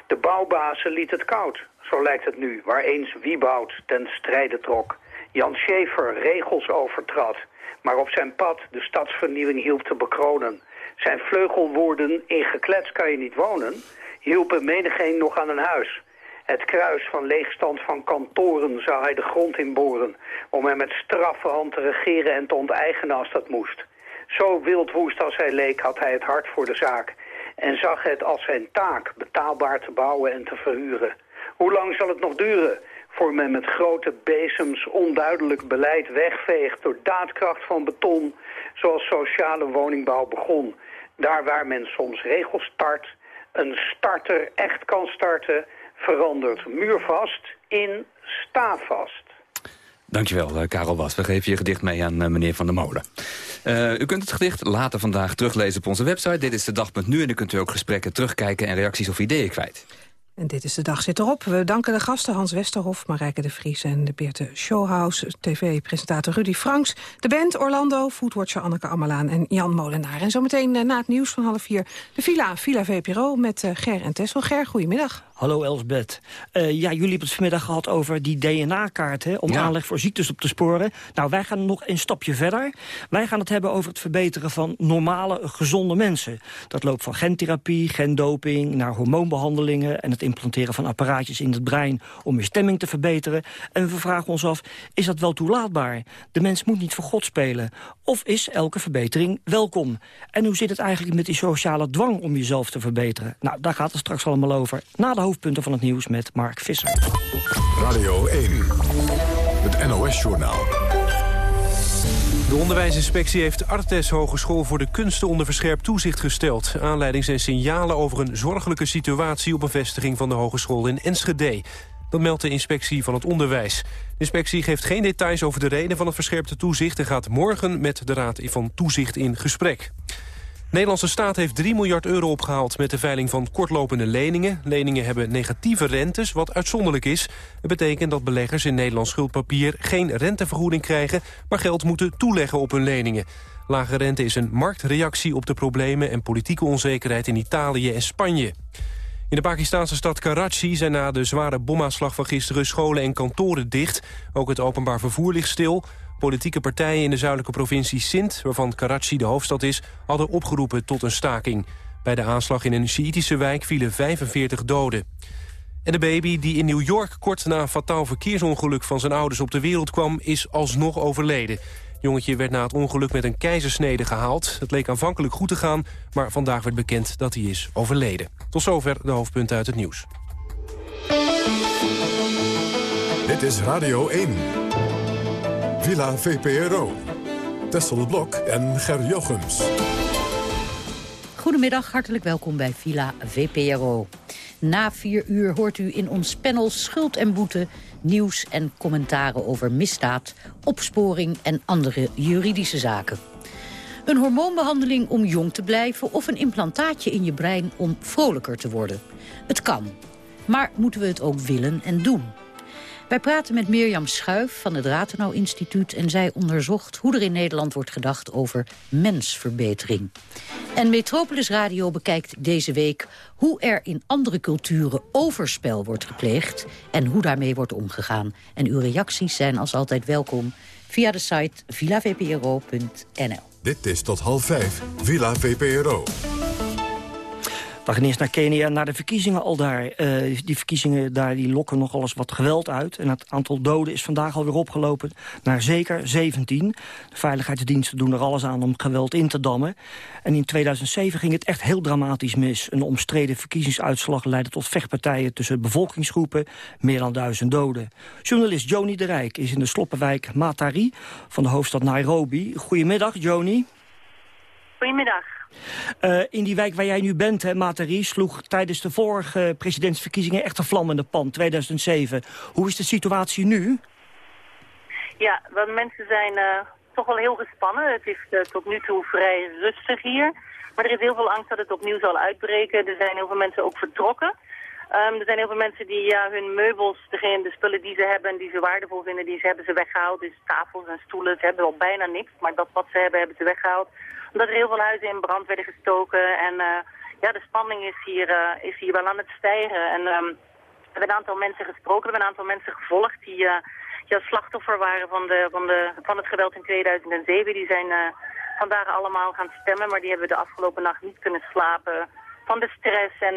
De bouwbazen liet het koud, zo lijkt het nu, waar eens Wieboud ten strijde trok... Jan Schever regels overtrad, maar op zijn pad de stadsvernieuwing hielp te bekronen. Zijn vleugelwoorden, in geklets kan je niet wonen, hielpen menigeen nog aan een huis. Het kruis van leegstand van kantoren zou hij de grond inboren... om er met straffe hand te regeren en te onteigenen als dat moest. Zo wildwoest als hij leek had hij het hart voor de zaak... en zag het als zijn taak betaalbaar te bouwen en te verhuren. Hoe lang zal het nog duren voor men met grote bezems onduidelijk beleid wegveegt door daadkracht van beton, zoals sociale woningbouw begon. Daar waar men soms regels start, een starter echt kan starten, verandert muurvast in staafvast. Dankjewel, uh, Karel Was. We geven je gedicht mee aan uh, meneer Van der Molen. Uh, u kunt het gedicht later vandaag teruglezen op onze website. Dit is de dag.nu en dan kunt u ook gesprekken terugkijken en reacties of ideeën kwijt. En dit is de dag zit erop. We danken de gasten Hans Westerhof, Marijke de Vries en de Beerte Showhouse, TV-presentator Rudy Franks, de band Orlando, foodwatcher Anneke Ammerlaan en Jan Molenaar. En zometeen eh, na het nieuws van half vier de Villa, Villa VPRO met uh, Ger en Tessel. Ger, goedemiddag. Hallo Elsbeth. Uh, ja, jullie hebben het vanmiddag gehad over die DNA-kaart... om aanleg voor ziektes op te sporen. Nou, wij gaan nog een stapje verder. Wij gaan het hebben over het verbeteren van normale, gezonde mensen. Dat loopt van gentherapie, gendoping, naar hormoonbehandelingen... en het implanteren van apparaatjes in het brein om je stemming te verbeteren. En we vragen ons af, is dat wel toelaatbaar? De mens moet niet voor God spelen. Of is elke verbetering welkom? En hoe zit het eigenlijk met die sociale dwang om jezelf te verbeteren? Nou, daar gaat het straks allemaal over. Na de hoofdpunten van het nieuws met Mark Visser. Radio 1, het NOS-journaal. De onderwijsinspectie heeft Artes Hogeschool voor de kunsten onder verscherpt toezicht gesteld. Aanleiding zijn signalen over een zorgelijke situatie op een vestiging van de hogeschool in Enschede. Dat meldt de inspectie van het onderwijs. De inspectie geeft geen details over de reden van het verscherpte toezicht... en gaat morgen met de Raad van Toezicht in gesprek. De Nederlandse staat heeft 3 miljard euro opgehaald met de veiling van kortlopende leningen. Leningen hebben negatieve rentes, wat uitzonderlijk is. Het betekent dat beleggers in Nederlands schuldpapier geen rentevergoeding krijgen... maar geld moeten toeleggen op hun leningen. Lage rente is een marktreactie op de problemen en politieke onzekerheid in Italië en Spanje. In de Pakistanse stad Karachi zijn na de zware bomaanslag van gisteren scholen en kantoren dicht. Ook het openbaar vervoer ligt stil. Politieke partijen in de zuidelijke provincie Sindh, waarvan Karachi de hoofdstad is, hadden opgeroepen tot een staking. Bij de aanslag in een Sjiitische wijk vielen 45 doden. En de baby die in New York kort na een fataal verkeersongeluk van zijn ouders op de wereld kwam, is alsnog overleden. Het jongetje werd na het ongeluk met een keizersnede gehaald. Het leek aanvankelijk goed te gaan, maar vandaag werd bekend dat hij is overleden. Tot zover de hoofdpunten uit het nieuws. Dit is Radio 1. Villa VPRO. Tessel Blok en Ger Jochems. Goedemiddag, hartelijk welkom bij Villa VPRO. Na vier uur hoort u in ons panel Schuld en Boete... nieuws en commentaren over misdaad, opsporing en andere juridische zaken. Een hormoonbehandeling om jong te blijven... of een implantaatje in je brein om vrolijker te worden. Het kan. Maar moeten we het ook willen en doen? Wij praten met Mirjam Schuif van het Ratenau Instituut... en zij onderzocht hoe er in Nederland wordt gedacht over mensverbetering. En Metropolis Radio bekijkt deze week hoe er in andere culturen overspel wordt gepleegd... en hoe daarmee wordt omgegaan. En uw reacties zijn als altijd welkom via de site villavpro.nl. Dit is tot half vijf, Villa VPRO. We gaan eerst naar Kenia, naar de verkiezingen al daar. Uh, die verkiezingen daar die lokken nogal eens wat geweld uit. En het aantal doden is vandaag alweer opgelopen naar zeker 17. De veiligheidsdiensten doen er alles aan om geweld in te dammen. En in 2007 ging het echt heel dramatisch mis. Een omstreden verkiezingsuitslag leidde tot vechtpartijen tussen bevolkingsgroepen. Meer dan duizend doden. Journalist Joni de Rijk is in de sloppenwijk Matari van de hoofdstad Nairobi. Goedemiddag, Joni. Goedemiddag. Uh, in die wijk waar jij nu bent, hè, Matari, sloeg tijdens de vorige presidentsverkiezingen echt een vlammende pan, 2007. Hoe is de situatie nu? Ja, mensen zijn uh, toch wel heel gespannen. Het is uh, tot nu toe vrij rustig hier. Maar er is heel veel angst dat het opnieuw zal uitbreken. Er zijn heel veel mensen ook vertrokken. Um, er zijn heel veel mensen die ja, hun meubels, de spullen die ze hebben en die ze waardevol vinden, die ze hebben ze weggehaald. Dus tafels en stoelen, ze hebben al bijna niks, maar dat wat ze hebben, hebben ze weggehaald omdat er heel veel huizen in brand werden gestoken. En uh, ja, de spanning is hier, uh, is hier wel aan het stijgen. En um, we hebben een aantal mensen gesproken, we hebben een aantal mensen gevolgd die uh, ja, slachtoffer waren van, de, van, de, van het geweld in 2007. Die zijn vandaag allemaal gaan stemmen, maar die hebben de afgelopen nacht niet kunnen slapen van de stress. En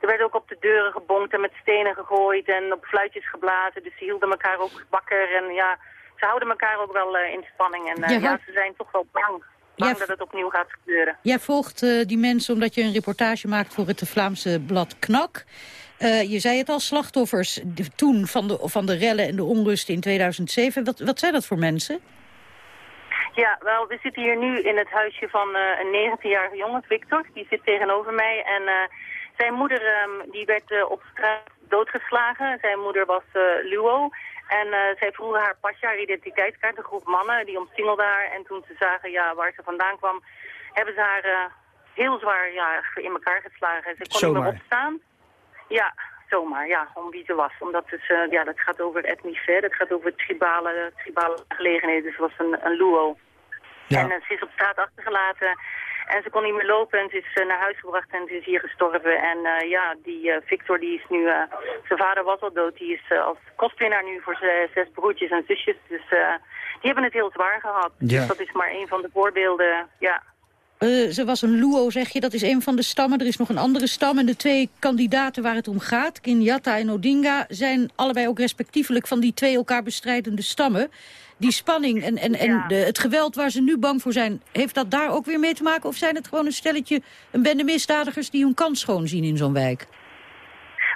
er werd ook op de deuren gebonkt en met stenen gegooid en op fluitjes geblazen. Dus ze hielden elkaar ook wakker en ja, ze houden elkaar ook wel in spanning. En ja, ja, ze zijn toch wel bang bang dat het opnieuw gaat gebeuren. Jij volgt uh, die mensen omdat je een reportage maakt voor het Vlaamse blad Knak. Uh, je zei het al, slachtoffers toen van de, van de rellen en de onrust in 2007. Wat, wat zijn dat voor mensen? Ja, wel, we zitten hier nu in het huisje van uh, een 19-jarige jongen, Victor. Die zit tegenover mij en zijn moeder um, die werd op straat doodgeslagen. Zijn moeder was Luo. En uh, zij vroegen haar pasje, haar identiteitskaart, een groep mannen, die omsingelden haar. En toen ze zagen ja, waar ze vandaan kwam, hebben ze haar uh, heel zwaar ja, in elkaar geslagen. Ze kon niet meer opstaan. Ja, zomaar, ja, om wie ze was. Omdat het, eh, ja, dat gaat over etnisch, hè. dat gaat over tribale, tribale gelegenheden. Dus ze was een, een luo. En eh, ze is op straat achtergelaten en ze kon niet meer lopen en ze is naar huis gebracht en ze is hier gestorven. En ja, die Victor, die is nu, zijn vader was al dood, die is als kostwinnaar nu voor zijn zes broertjes en zusjes. Dus die hebben het heel zwaar gehad. Dus dat is maar een van de voorbeelden, ja. Uh, ze was een Luo, zeg je. Dat is een van de stammen. Er is nog een andere stam. En de twee kandidaten waar het om gaat, Kenyatta en Odinga... zijn allebei ook respectievelijk van die twee elkaar bestrijdende stammen. Die spanning en, en, en de, het geweld waar ze nu bang voor zijn... heeft dat daar ook weer mee te maken? Of zijn het gewoon een stelletje, een bende misdadigers... die hun kans schoon zien in zo'n wijk?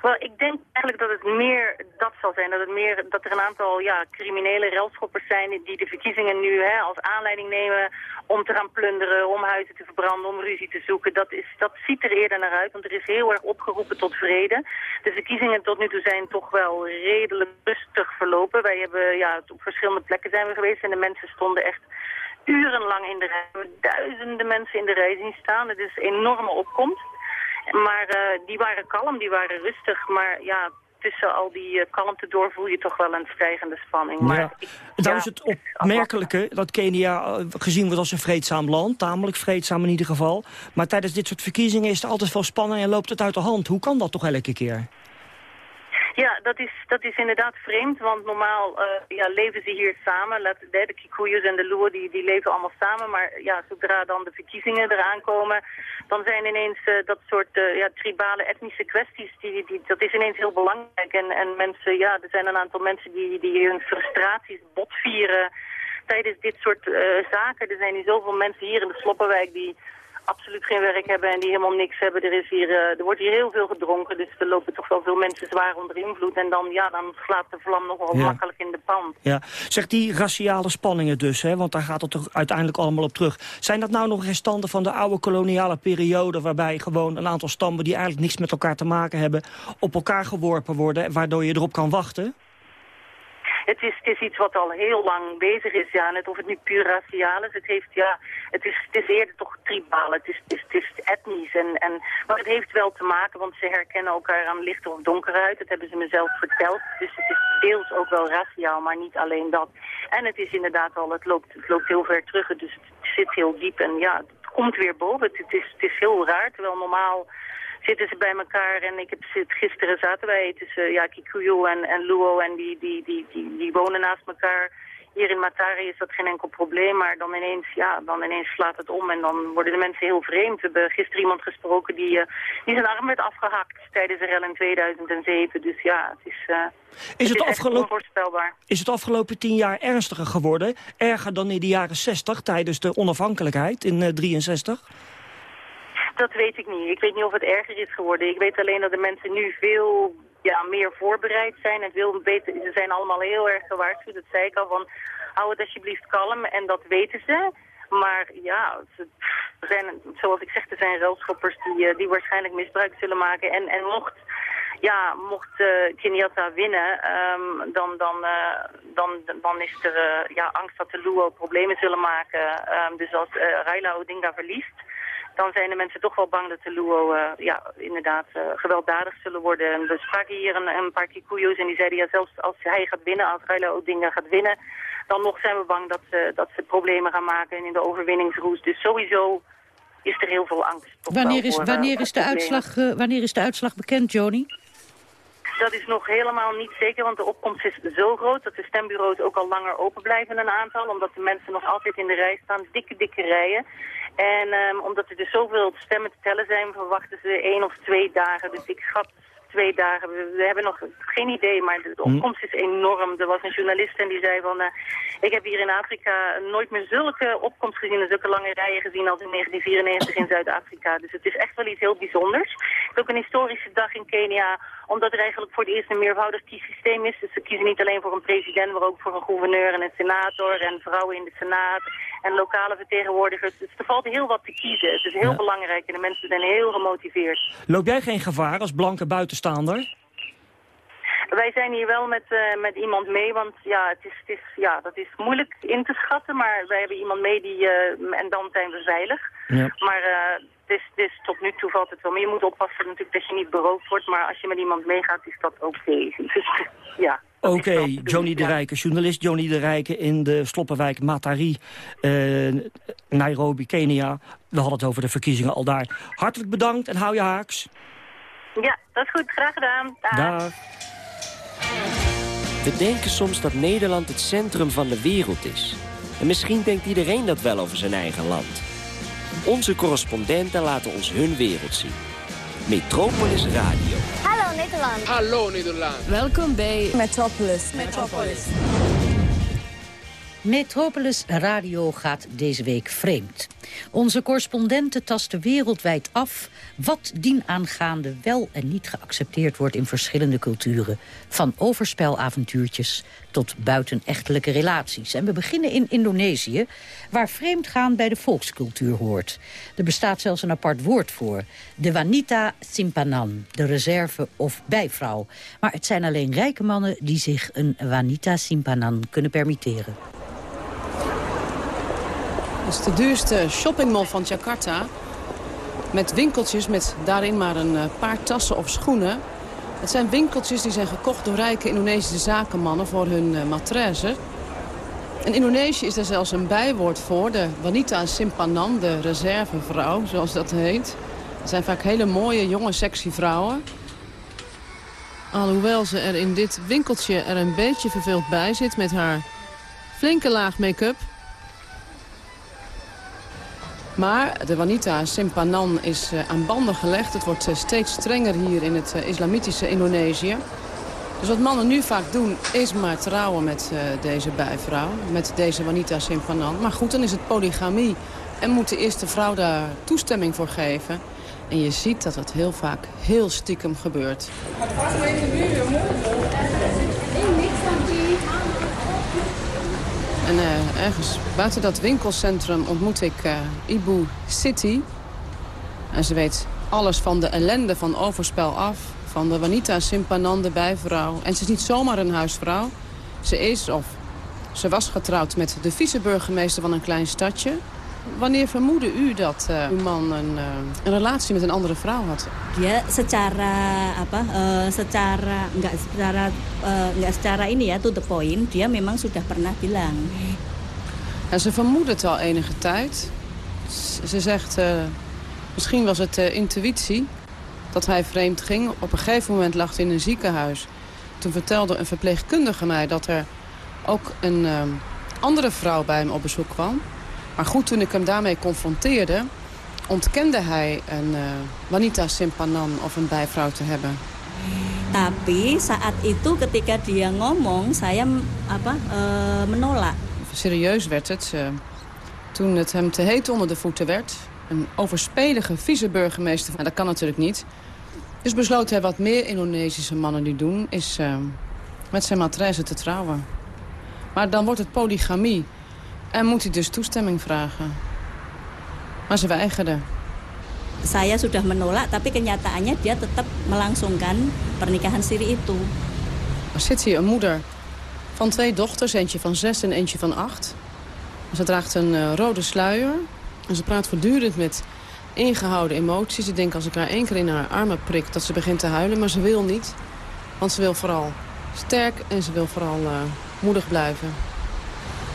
Wel, ik denk eigenlijk dat het meer dat zal zijn. Dat, het meer, dat er een aantal ja, criminele relschoppers zijn die de verkiezingen nu hè, als aanleiding nemen om te gaan plunderen, om huizen te verbranden, om ruzie te zoeken. Dat, is, dat ziet er eerder naar uit, want er is heel erg opgeroepen tot vrede. De verkiezingen tot nu toe zijn toch wel redelijk rustig verlopen. Wij hebben, ja, op verschillende plekken zijn we geweest en de mensen stonden echt urenlang in de rij. We hebben duizenden mensen in de rij zien staan. Het is een enorme opkomst. Maar uh, die waren kalm, die waren rustig. Maar ja, tussen al die uh, kalmte door voel je toch wel een stijgende spanning. Maar ja. Dan is het opmerkelijke dat Kenia eh, gezien wordt als een vreedzaam land. Tamelijk vreedzaam in ieder geval. Maar tijdens dit soort verkiezingen is er altijd veel spanning en loopt het uit de hand. Hoe kan dat toch elke keer? Ja, dat is, dat is inderdaad vreemd, want normaal uh, ja, leven ze hier samen. De, de Kikuyus en de Luo die, die leven allemaal samen, maar ja, zodra dan de verkiezingen eraan komen, dan zijn ineens uh, dat soort uh, ja, tribale etnische kwesties, die, die, dat is ineens heel belangrijk. En, en mensen, ja, er zijn een aantal mensen die, die hun frustraties botvieren tijdens dit soort zaken. Er zijn hier zoveel mensen hier in de Sloppenwijk die absoluut geen werk hebben en die helemaal niks hebben. Er, is hier, uh, er wordt hier heel veel gedronken, dus er lopen toch wel veel mensen zwaar onder invloed. En dan, ja, dan slaat de vlam nog wel makkelijk in de pan. Ja, zeg die raciale spanningen dus, hè, want daar gaat het toch uiteindelijk allemaal op terug. Zijn dat nou nog restanten van de oude koloniale periode... waarbij gewoon een aantal stammen die eigenlijk niks met elkaar te maken hebben... op elkaar geworpen worden, waardoor je erop kan wachten? Het is, het is iets wat al heel lang bezig is, ja. Net of het nu puur raciaal is. Het, heeft, ja, het, is, het is eerder toch tribaal. Het is, het is, het is etnisch. En, en, maar het heeft wel te maken, want ze herkennen elkaar aan lichter of donkerhuid. Dat hebben ze mezelf verteld. Dus het is deels ook wel raciaal, maar niet alleen dat. En het is inderdaad al, het loopt, het loopt heel ver terug. Dus het zit heel diep en ja, het komt weer boven. Het, is, het is heel raar, terwijl normaal zitten ze bij elkaar. En ik heb, gisteren zaten wij tussen ja, Kikuyu en, en Luo en die, die, die, die, die wonen naast elkaar. Hier in Matari is dat geen enkel probleem, maar dan ineens, ja, dan ineens slaat het om en dan worden de mensen heel vreemd. We hebben gisteren iemand gesproken die, uh, die zijn arm werd afgehakt tijdens de rel in 2007. Dus ja, het is, uh, is het, het afgelopen, Is het afgelopen tien jaar ernstiger geworden? Erger dan in de jaren 60 tijdens de onafhankelijkheid in uh, 63? Dat weet ik niet. Ik weet niet of het erger is geworden. Ik weet alleen dat de mensen nu veel ja, meer voorbereid zijn. En veel beter, ze zijn allemaal heel erg gewaarschuwd. Dat zei ik al van, hou het alsjeblieft kalm. En dat weten ze. Maar ja, er zijn, zoals ik zeg, er zijn relschoppers die, eh, die waarschijnlijk misbruik zullen maken. En, en mocht, ja, mocht uh, Kenyatta winnen, um, dan, dan, uh, dan, dan is er ja, angst dat de Luo problemen zullen maken. Um, dus als Raila Odinga verliest, dan zijn de mensen toch wel bang dat de Luo uh, ja, inderdaad uh, gewelddadig zullen worden. En we spraken hier een, een paar Kikuyus en die zeiden ja, zelfs als hij gaat winnen, als Raila Odinga gaat winnen, dan nog zijn we bang dat ze, dat ze problemen gaan maken in de overwinningsroes. Dus sowieso is er heel veel angst. Wanneer is, voor, wanneer, is de uitslag, wanneer is de uitslag bekend, Joni? Dat is nog helemaal niet zeker, want de opkomst is zo groot dat de stembureaus ook al langer open blijven een aantal. Omdat de mensen nog altijd in de rij staan, dikke, dikke rijen. En um, omdat er dus zoveel stemmen te tellen zijn, verwachten ze één of twee dagen. Dus ik schat twee dagen. We, hebben nog geen idee, maar de hm. opkomst is enorm. Er was een journalist en die zei van... Uh, ik heb hier in Afrika nooit meer zulke opkomst gezien... en zulke lange rijen gezien als in 1994 in Zuid-Afrika. Dus het is echt wel iets heel bijzonders. Het is ook een historische dag in Kenia omdat er eigenlijk voor het eerst een meervoudig kiesysteem is. Dus ze kiezen niet alleen voor een president, maar ook voor een gouverneur en een senator en vrouwen in de senaat en lokale vertegenwoordigers. Dus er valt heel wat te kiezen. Het is heel belangrijk en de mensen zijn heel gemotiveerd. Loop jij geen gevaar als blanke buitenstaander? Wij zijn hier wel met, uh, met iemand mee, want ja, het is, het is, ja, dat is moeilijk in te schatten. Maar wij hebben iemand mee die, uh, en dan zijn we veilig. Ja. Maar uh, is, dus tot nu toe valt het wel. Maar je moet oppassen natuurlijk dat je niet beroofd wordt. Maar als je met iemand meegaat, is dat oké. Dus ja. Oké, Johnny de Rijke, journalist Johnny de Rijke in de sloppenwijk Matari, eh, Nairobi, Kenia. We hadden het over de verkiezingen al daar. Hartelijk bedankt en hou je haaks. Ja, dat is goed. Graag gedaan. Dag. Dag. We denken soms dat Nederland het centrum van de wereld is. En misschien denkt iedereen dat wel over zijn eigen land. Onze correspondenten laten ons hun wereld zien. Metropolis Radio. Hallo Nederland. Hallo Nederland. Welkom bij Metropolis. Metropolis. Metropolis Radio gaat deze week vreemd. Onze correspondenten tasten wereldwijd af... wat dienaangaande wel en niet geaccepteerd wordt in verschillende culturen. Van overspel-avontuurtjes tot buitenechtelijke relaties. En we beginnen in Indonesië, waar vreemdgaan bij de volkscultuur hoort. Er bestaat zelfs een apart woord voor. De wanita simpanan, de reserve of bijvrouw. Maar het zijn alleen rijke mannen die zich een wanita simpanan kunnen permitteren. Het is de duurste shoppingmall van Jakarta. Met winkeltjes met daarin maar een eh, paar tassen of schoenen. Het zijn winkeltjes die zijn gekocht door rijke Indonesische zakenmannen voor hun uh, matresse. In Indonesië is er zelfs een bijwoord voor, de wanita simpanan, de reservevrouw, zoals dat heet. Het zijn vaak hele mooie, jonge, sexy vrouwen. Alhoewel ze er in dit winkeltje er een beetje verveeld bij zit met haar flinke laag make-up... Maar de Wanita Simpanan is uh, aan banden gelegd. Het wordt uh, steeds strenger hier in het uh, islamitische Indonesië. Dus wat mannen nu vaak doen is maar trouwen met deze bijvrouw. Met deze Wanita Simpanan. Maar goed, dan is het polygamie. En moet de eerste vrouw daar toestemming voor geven. En je ziet dat het heel vaak heel stiekem gebeurt. En uh, ergens buiten dat winkelcentrum ontmoet ik uh, Ibu City. En ze weet alles van de ellende van overspel af. Van de Wanita Simpanan, de bijvrouw. En ze is niet zomaar een huisvrouw. Ze is, of ze was getrouwd met de viceburgemeester van een klein stadje. Wanneer vermoedde u dat uh, uw man een, uh, een relatie met een andere vrouw had? Dia secara apa uh, secara nggak secara nggak secara ini ya to the point dia memang sudah pernah bilang. En ze vermoedt het al enige tijd. Ze zegt misschien was het intuïtie dat hij vreemd ging. Op een gegeven moment lag hij in een ziekenhuis. Toen vertelde een verpleegkundige mij dat er ook een andere vrouw bij hem op bezoek kwam. Maar goed, toen ik hem daarmee confronteerde... ontkende hij een uh, wanita simpanan of een bijvrouw te hebben. Tapi saat itu ketika dia ngomong, saya apa, uh, menolak. Serieus werd het. Uh, toen het hem te heet onder de voeten werd. Een overspelige viceburgemeester, nou, dat kan natuurlijk niet. Dus besloot hij wat meer Indonesische mannen die doen... is uh, met zijn matresse te trouwen. Maar dan wordt het polygamie. En moet hij dus toestemming vragen. Maar ze weigerde. Saya sudah menolak, tapi kenyataannya dia tetap melangsungkan pernikahan siri itu. Er zit hier een moeder van twee dochters, eentje van zes en eentje van acht. Ze draagt een uh, rode sluier en ze praat voortdurend met ingehouden emoties. Ik denk als ik haar één keer in haar armen prik dat ze begint te huilen, maar ze wil niet. Want ze wil vooral sterk en ze wil vooral uh, moedig blijven.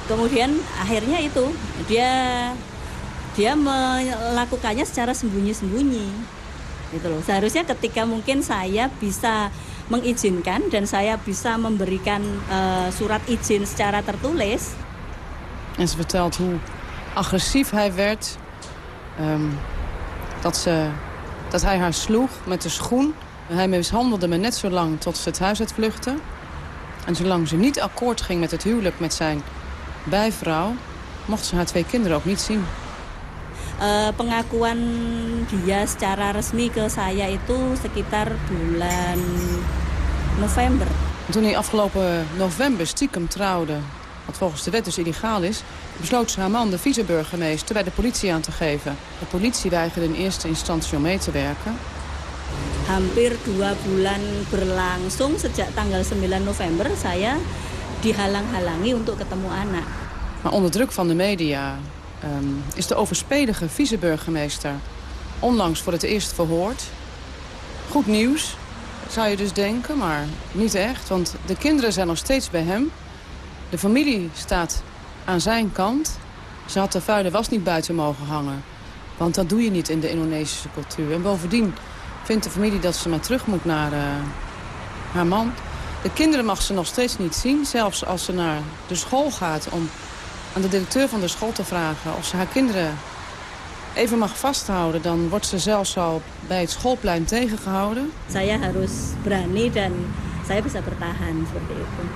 Kemudian akhirnya itu dia dia melakukannya secara sembunyi-sembunyi. Gitu loh. Seharusnya ketika mungkin saya bisa mengizinkan dan saya bisa memberikan uh, surat izin secara tertulis. En ze vertelt hoe agressief hij werd. Um, dat, ze, dat hij haar sloeg met de schoen. Hij mishandelde me net zo lang tot ze het huis uit vluchten. En zolang ze niet akkoord ging met het huwelijk met zijn bijvrouw... mocht ze haar twee kinderen ook niet zien. Uh, pengakuan dia secara resmi ke saya itu sekitar bulan november. Toen hij afgelopen november stiekem trouwde, wat volgens de wet dus illegaal is... besloot ze haar man, de viceburgemeester, bij de politie aan te geven. De politie weigerde in eerste instantie om mee te werken. Hampir dua bulan berlangsung sejak tanggal 9 november saya dihalang-halangi untuk ketemu anak. Maar onder druk van de media um, is de overspelige viceburgemeester onlangs voor het eerst verhoord. Goed nieuws, zou je dus denken, maar niet echt. Want de kinderen zijn nog steeds bij hem. De familie staat aan zijn kant. Ze had de vuile was niet buiten mogen hangen. Want dat doe je niet in de Indonesische cultuur. En bovendien vindt de familie dat ze maar terug moet naar uh, haar man. De kinderen mag ze nog steeds niet zien. Zelfs als ze naar de school gaat om aan de directeur van de school te vragen... of ze haar kinderen even mag vasthouden... dan wordt ze zelfs al bij het schoolplein tegengehouden. Saya harus berani dan saya bisa bertahan seperti itu.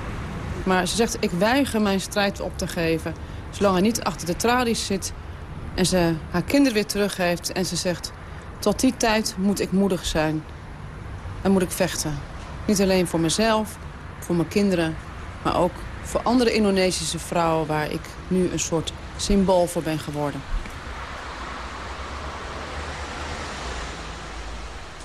Maar ze zegt, ik weiger mijn strijd op te geven. Zolang hij niet achter de tralies zit en ze haar kinderen weer teruggeeft. En ze zegt, tot die tijd moet ik moedig zijn. En moet ik vechten. Niet alleen voor mezelf, voor mijn kinderen... maar ook voor andere Indonesische vrouwen... waar ik nu een soort symbool voor ben geworden.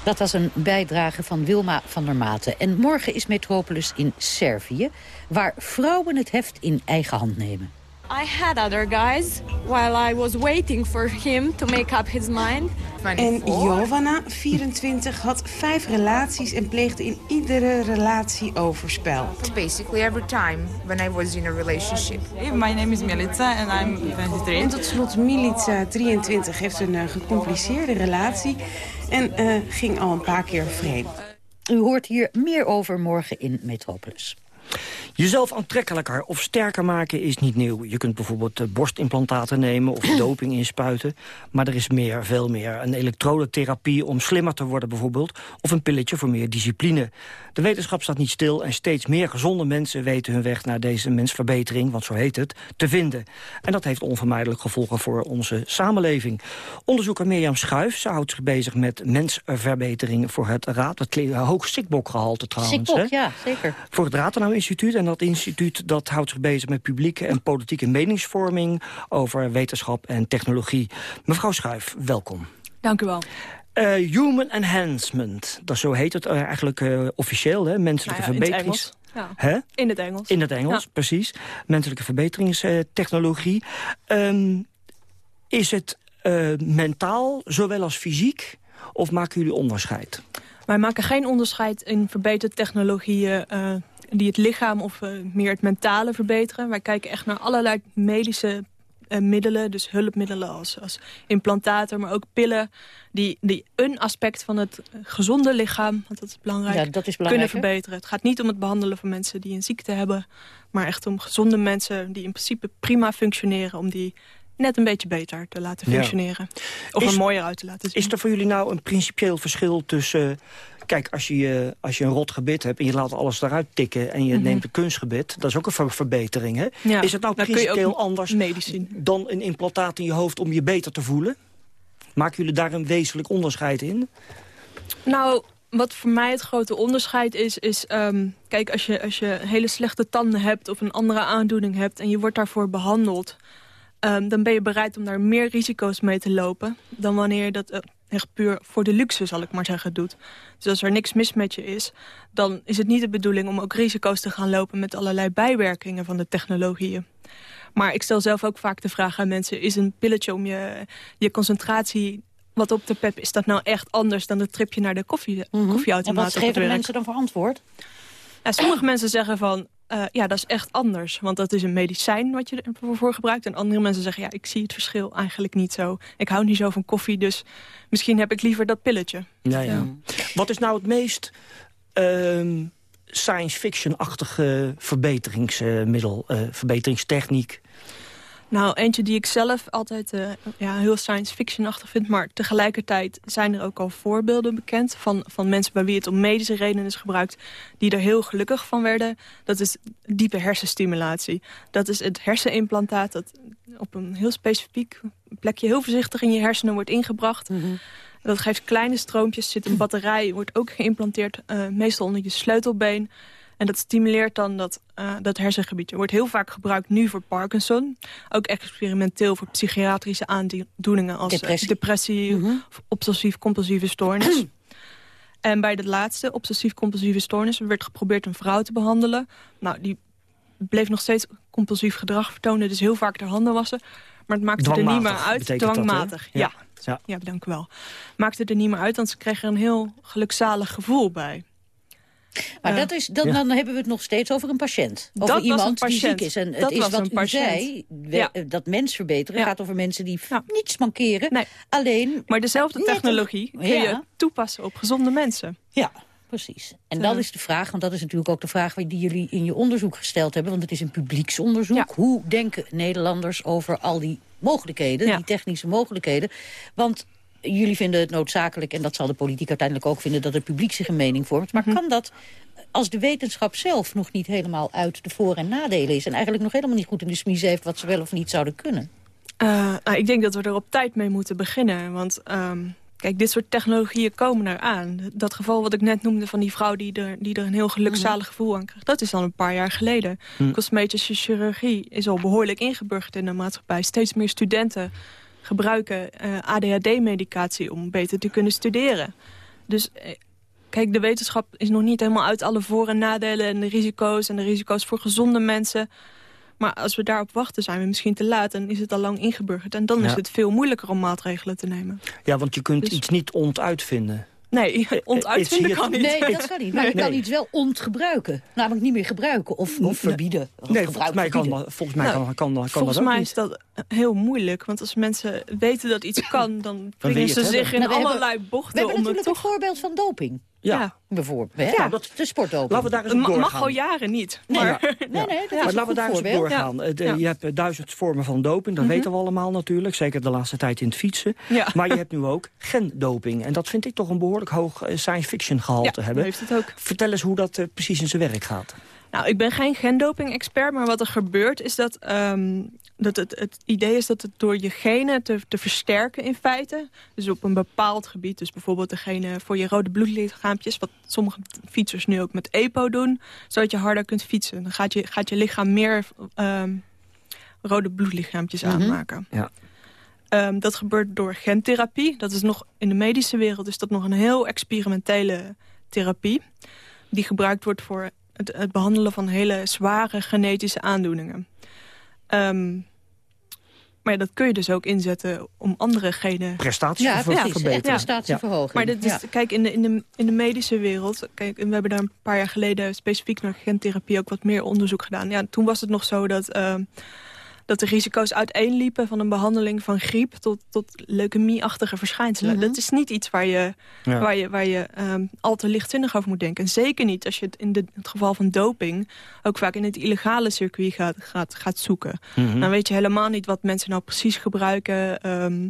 Dat was een bijdrage van Wilma van der Maten. En morgen is Metropolis in Servië, waar vrouwen het heft in eigen hand nemen. I had other guys while I was waiting for him to make up his mind. En Jovana, 24, had vijf relaties en pleegde in iedere relatie overspel. Basically every time when I was in a relationship. My name is Milica and I'm 23. En tot slot Milica, 23, heeft een uh, gecompliceerde relatie en uh, ging al een paar keer vreemd. U hoort hier meer over morgen in Metropolis. Jezelf aantrekkelijker of sterker maken is niet nieuw. Je kunt bijvoorbeeld uh, borstimplantaten nemen of doping inspuiten. Maar er is meer, veel meer. Een elektrodetherapie om slimmer te worden bijvoorbeeld. Of een pilletje voor meer discipline. De wetenschap staat niet stil en steeds meer gezonde mensen weten hun weg naar deze mensverbetering, want zo heet het, te vinden. En dat heeft onvermijdelijk gevolgen voor onze samenleving. Onderzoeker Mirjam Schuif, ze houdt zich bezig met mensverbetering voor het Raad. Dat klinkt hoog sikbokgehalte trouwens. Sikbok, ja, zeker. Voor het Ratenau Instituut. En dat instituut dat houdt zich bezig met publieke en politieke meningsvorming over wetenschap en technologie. Mevrouw Schuif, welkom. Dank u wel. Uh, human enhancement, dat zo heet het uh, eigenlijk uh, officieel, hè? menselijke nou ja, verbeterings... Ja. Hè? In het Engels. In het Engels, ja. precies. Menselijke verbeteringstechnologie. Um, is het mentaal, zowel als fysiek, of maken jullie onderscheid? Wij maken geen onderscheid in verbeterde technologieën die het lichaam of uh, meer het mentale verbeteren. Wij kijken echt naar allerlei medische uh, middelen, dus hulpmiddelen als, als implantaten, maar ook pillen... Die, die een aspect van het gezonde lichaam, want dat is belangrijk, ja, dat is kunnen verbeteren. Het gaat niet om het behandelen van mensen die een ziekte hebben... maar echt om gezonde mensen die in principe prima functioneren... om die net een beetje beter te laten functioneren. Ja. Of is, er mooier uit te laten zien. Is er voor jullie nou een principieel verschil tussen... Uh, kijk, als je, als je een rot gebit hebt en je laat alles eruit tikken... en je mm -hmm. neemt een kunstgebit, dat is ook een ver verbetering. Hè? Ja. Is het nou principieel anders dan een implantaat in je hoofd... om je beter te voelen? Maken jullie daar een wezenlijk onderscheid in? Nou, wat voor mij het grote onderscheid is, is... Um, kijk, als je, als je hele slechte tanden hebt of een andere aandoening hebt... en je wordt daarvoor behandeld... Um, dan ben je bereid om daar meer risico's mee te lopen... dan wanneer je dat uh, echt puur voor de luxe, zal ik maar zeggen, doet. Dus als er niks mis met je is... dan is het niet de bedoeling om ook risico's te gaan lopen... met allerlei bijwerkingen van de technologieën. Maar ik stel zelf ook vaak de vraag aan mensen... is een pilletje om je, je concentratie wat op de pep... is dat nou echt anders dan het tripje naar de koffie, mm -hmm. koffieautomaat? En wat geven mensen dan voor antwoord? Ja, sommige mensen zeggen van... Uh, ja, dat is echt anders. Want dat is een medicijn wat je ervoor gebruikt. En andere mensen zeggen, ja, ik zie het verschil eigenlijk niet zo. Ik hou niet zo van koffie, dus misschien heb ik liever dat pilletje. Ja, ja. ja. Wat is nou het meest uh, science fiction-achtige verbeteringsmiddel, uh, verbeteringstechniek? Nou, eentje die ik zelf altijd uh, ja, heel science fiction-achtig vind... maar tegelijkertijd zijn er ook al voorbeelden bekend... Van, van mensen bij wie het om medische redenen is gebruikt... die er heel gelukkig van werden. Dat is diepe hersenstimulatie. Dat is het hersenimplantaat dat op een heel specifiek plekje... heel voorzichtig in je hersenen wordt ingebracht... Mm -hmm. Dat geeft kleine stroompjes, zit een batterij, wordt ook geïmplanteerd... Uh, meestal onder je sleutelbeen... En dat stimuleert dan dat, uh, dat hersengebied. Het wordt heel vaak gebruikt nu voor Parkinson. Ook experimenteel voor psychiatrische aandoeningen als depressie, depressie mm -hmm. of obsessief-compulsieve stoornis. en bij de laatste, obsessief-compulsieve stoornis... werd geprobeerd een vrouw te behandelen. Nou, die bleef nog steeds compulsief gedrag vertonen. Dus heel vaak de handen wassen. Maar het maakte er niet meer uit. Dwangmatig, ja. Ja. ja, dank u wel. Maakte er niet meer uit, want ze kregen er een heel gelukzalig gevoel bij. Maar dat is, dan, ja. dan hebben we het nog steeds over een patiënt. Over Dat was iemand die ziek is. En Dat het is was wat een u zei, we- Ja. eh, dat mens verbeteren Ja. gaat over mensen die niets mankeren. Alleen, Maar dezelfde technologie kun je toepassen op gezonde mensen. Ja, precies. En dat is de vraag, want dat is natuurlijk ook de vraag die jullie in je onderzoek gesteld hebben. Want het is een publieksonderzoek. Hoe denken Nederlanders over al die mogelijkheden, die technische mogelijkheden? Want jullie vinden het noodzakelijk, en dat zal de politiek uiteindelijk ook vinden, dat het publiek zich een mening vormt. Maar kan dat als de wetenschap zelf nog niet helemaal uit de voor- en nadelen is... en eigenlijk nog helemaal niet goed in de smiezen heeft wat ze wel of niet zouden kunnen? Eh, nou, ik denk dat we er op tijd mee moeten beginnen. Want ehm, kijk, dit soort technologieën komen eraan. Dat geval wat ik net noemde van die vrouw die er, die er een heel gelukzalig gevoel aan krijgt... dat is al een paar jaar geleden. Hm. Cosmetische chirurgie is al behoorlijk ingeburgerd in de maatschappij. Steeds meer studenten gebruiken eh, ADHD-medicatie om beter te kunnen studeren. Dus eh, kijk, de wetenschap is nog niet helemaal uit alle voor- en nadelen... en de risico's en de risico's voor gezonde mensen... Maar als we daarop wachten, zijn we misschien te laat en is het al lang ingeburgerd. En dan is het veel moeilijker om maatregelen te nemen. Ja, want je kunt iets niet ontuitvinden. Nee, ontuitvinden Is hier- kan niet. Nee, dat kan niet. Maar je kan iets wel ontgebruiken. Namelijk niet meer gebruiken of, of verbieden. Of Nee, volgens mij kan verbieden. volgens mij Nou, kan, kan, kan Volgens dat ook mij niet. is dat heel moeilijk. Want als mensen weten dat iets kan, dan brengen ze zich hebben. in Nou, we hebben- allerlei We bochten hebben om het natuurlijk toch... een voorbeeld van doping. Ja. Bijvoorbeeld. Ja, dat- de sportdoping. Laten we daar eens op doorgaan. mag al jaren niet. Nee, Maar, nee, nee, dat maar laten we goed daar eens op doorgaan. Eh, de- Ja. Je hebt eh, duizend vormen van doping, dat Mhm. weten we allemaal natuurlijk. Zeker de laatste tijd in het fietsen. Ja. Maar je hebt nu ook gendoping. En dat vind ik toch een behoorlijk hoog eh, science fiction gehalte Ja, hebben. heeft het ook. Vertel eens hoe dat precies in zijn werk gaat. Nou, ik ben geen gendoping-expert, maar wat er gebeurt is dat, ehm, dat het, het idee is dat het door je genen te, te versterken in feite. Dus op een bepaald gebied, dus bijvoorbeeld degene voor je rode bloedlichaampjes, wat sommige fietsers nu ook met EPO doen, zodat je harder kunt fietsen. Dan gaat je, gaat je lichaam meer ehm, rode bloedlichaampjes Mhm. aanmaken. Ja. Ehm, dat gebeurt door gentherapie. Dat is nog in de medische wereld is dat nog een heel experimentele therapie. Die gebruikt wordt voor het, het behandelen van hele zware genetische aandoeningen. Ehm, maar ja, dat kun je dus ook inzetten om andere genen... Prestaties Ja, precies. verbeteren. Prestatieverhoging. Maar dit is, Ja. kijk, in de, in, de, in de medische wereld... Kijk, we hebben daar een paar jaar geleden specifiek naar gentherapie... ook wat meer onderzoek gedaan. Ja, toen was het nog zo dat, ehm, dat de risico's uiteenliepen... van een behandeling van griep tot, tot leukemie-achtige verschijnselen. Mhm. Dat is niet iets waar je, Ja. waar je, waar je ehm, al te lichtzinnig over moet denken. En zeker niet als je het in de, het geval van doping... ook vaak in het illegale circuit gaat, gaat, gaat zoeken. Mhm. Dan weet je helemaal niet wat mensen nou precies gebruiken... ehm,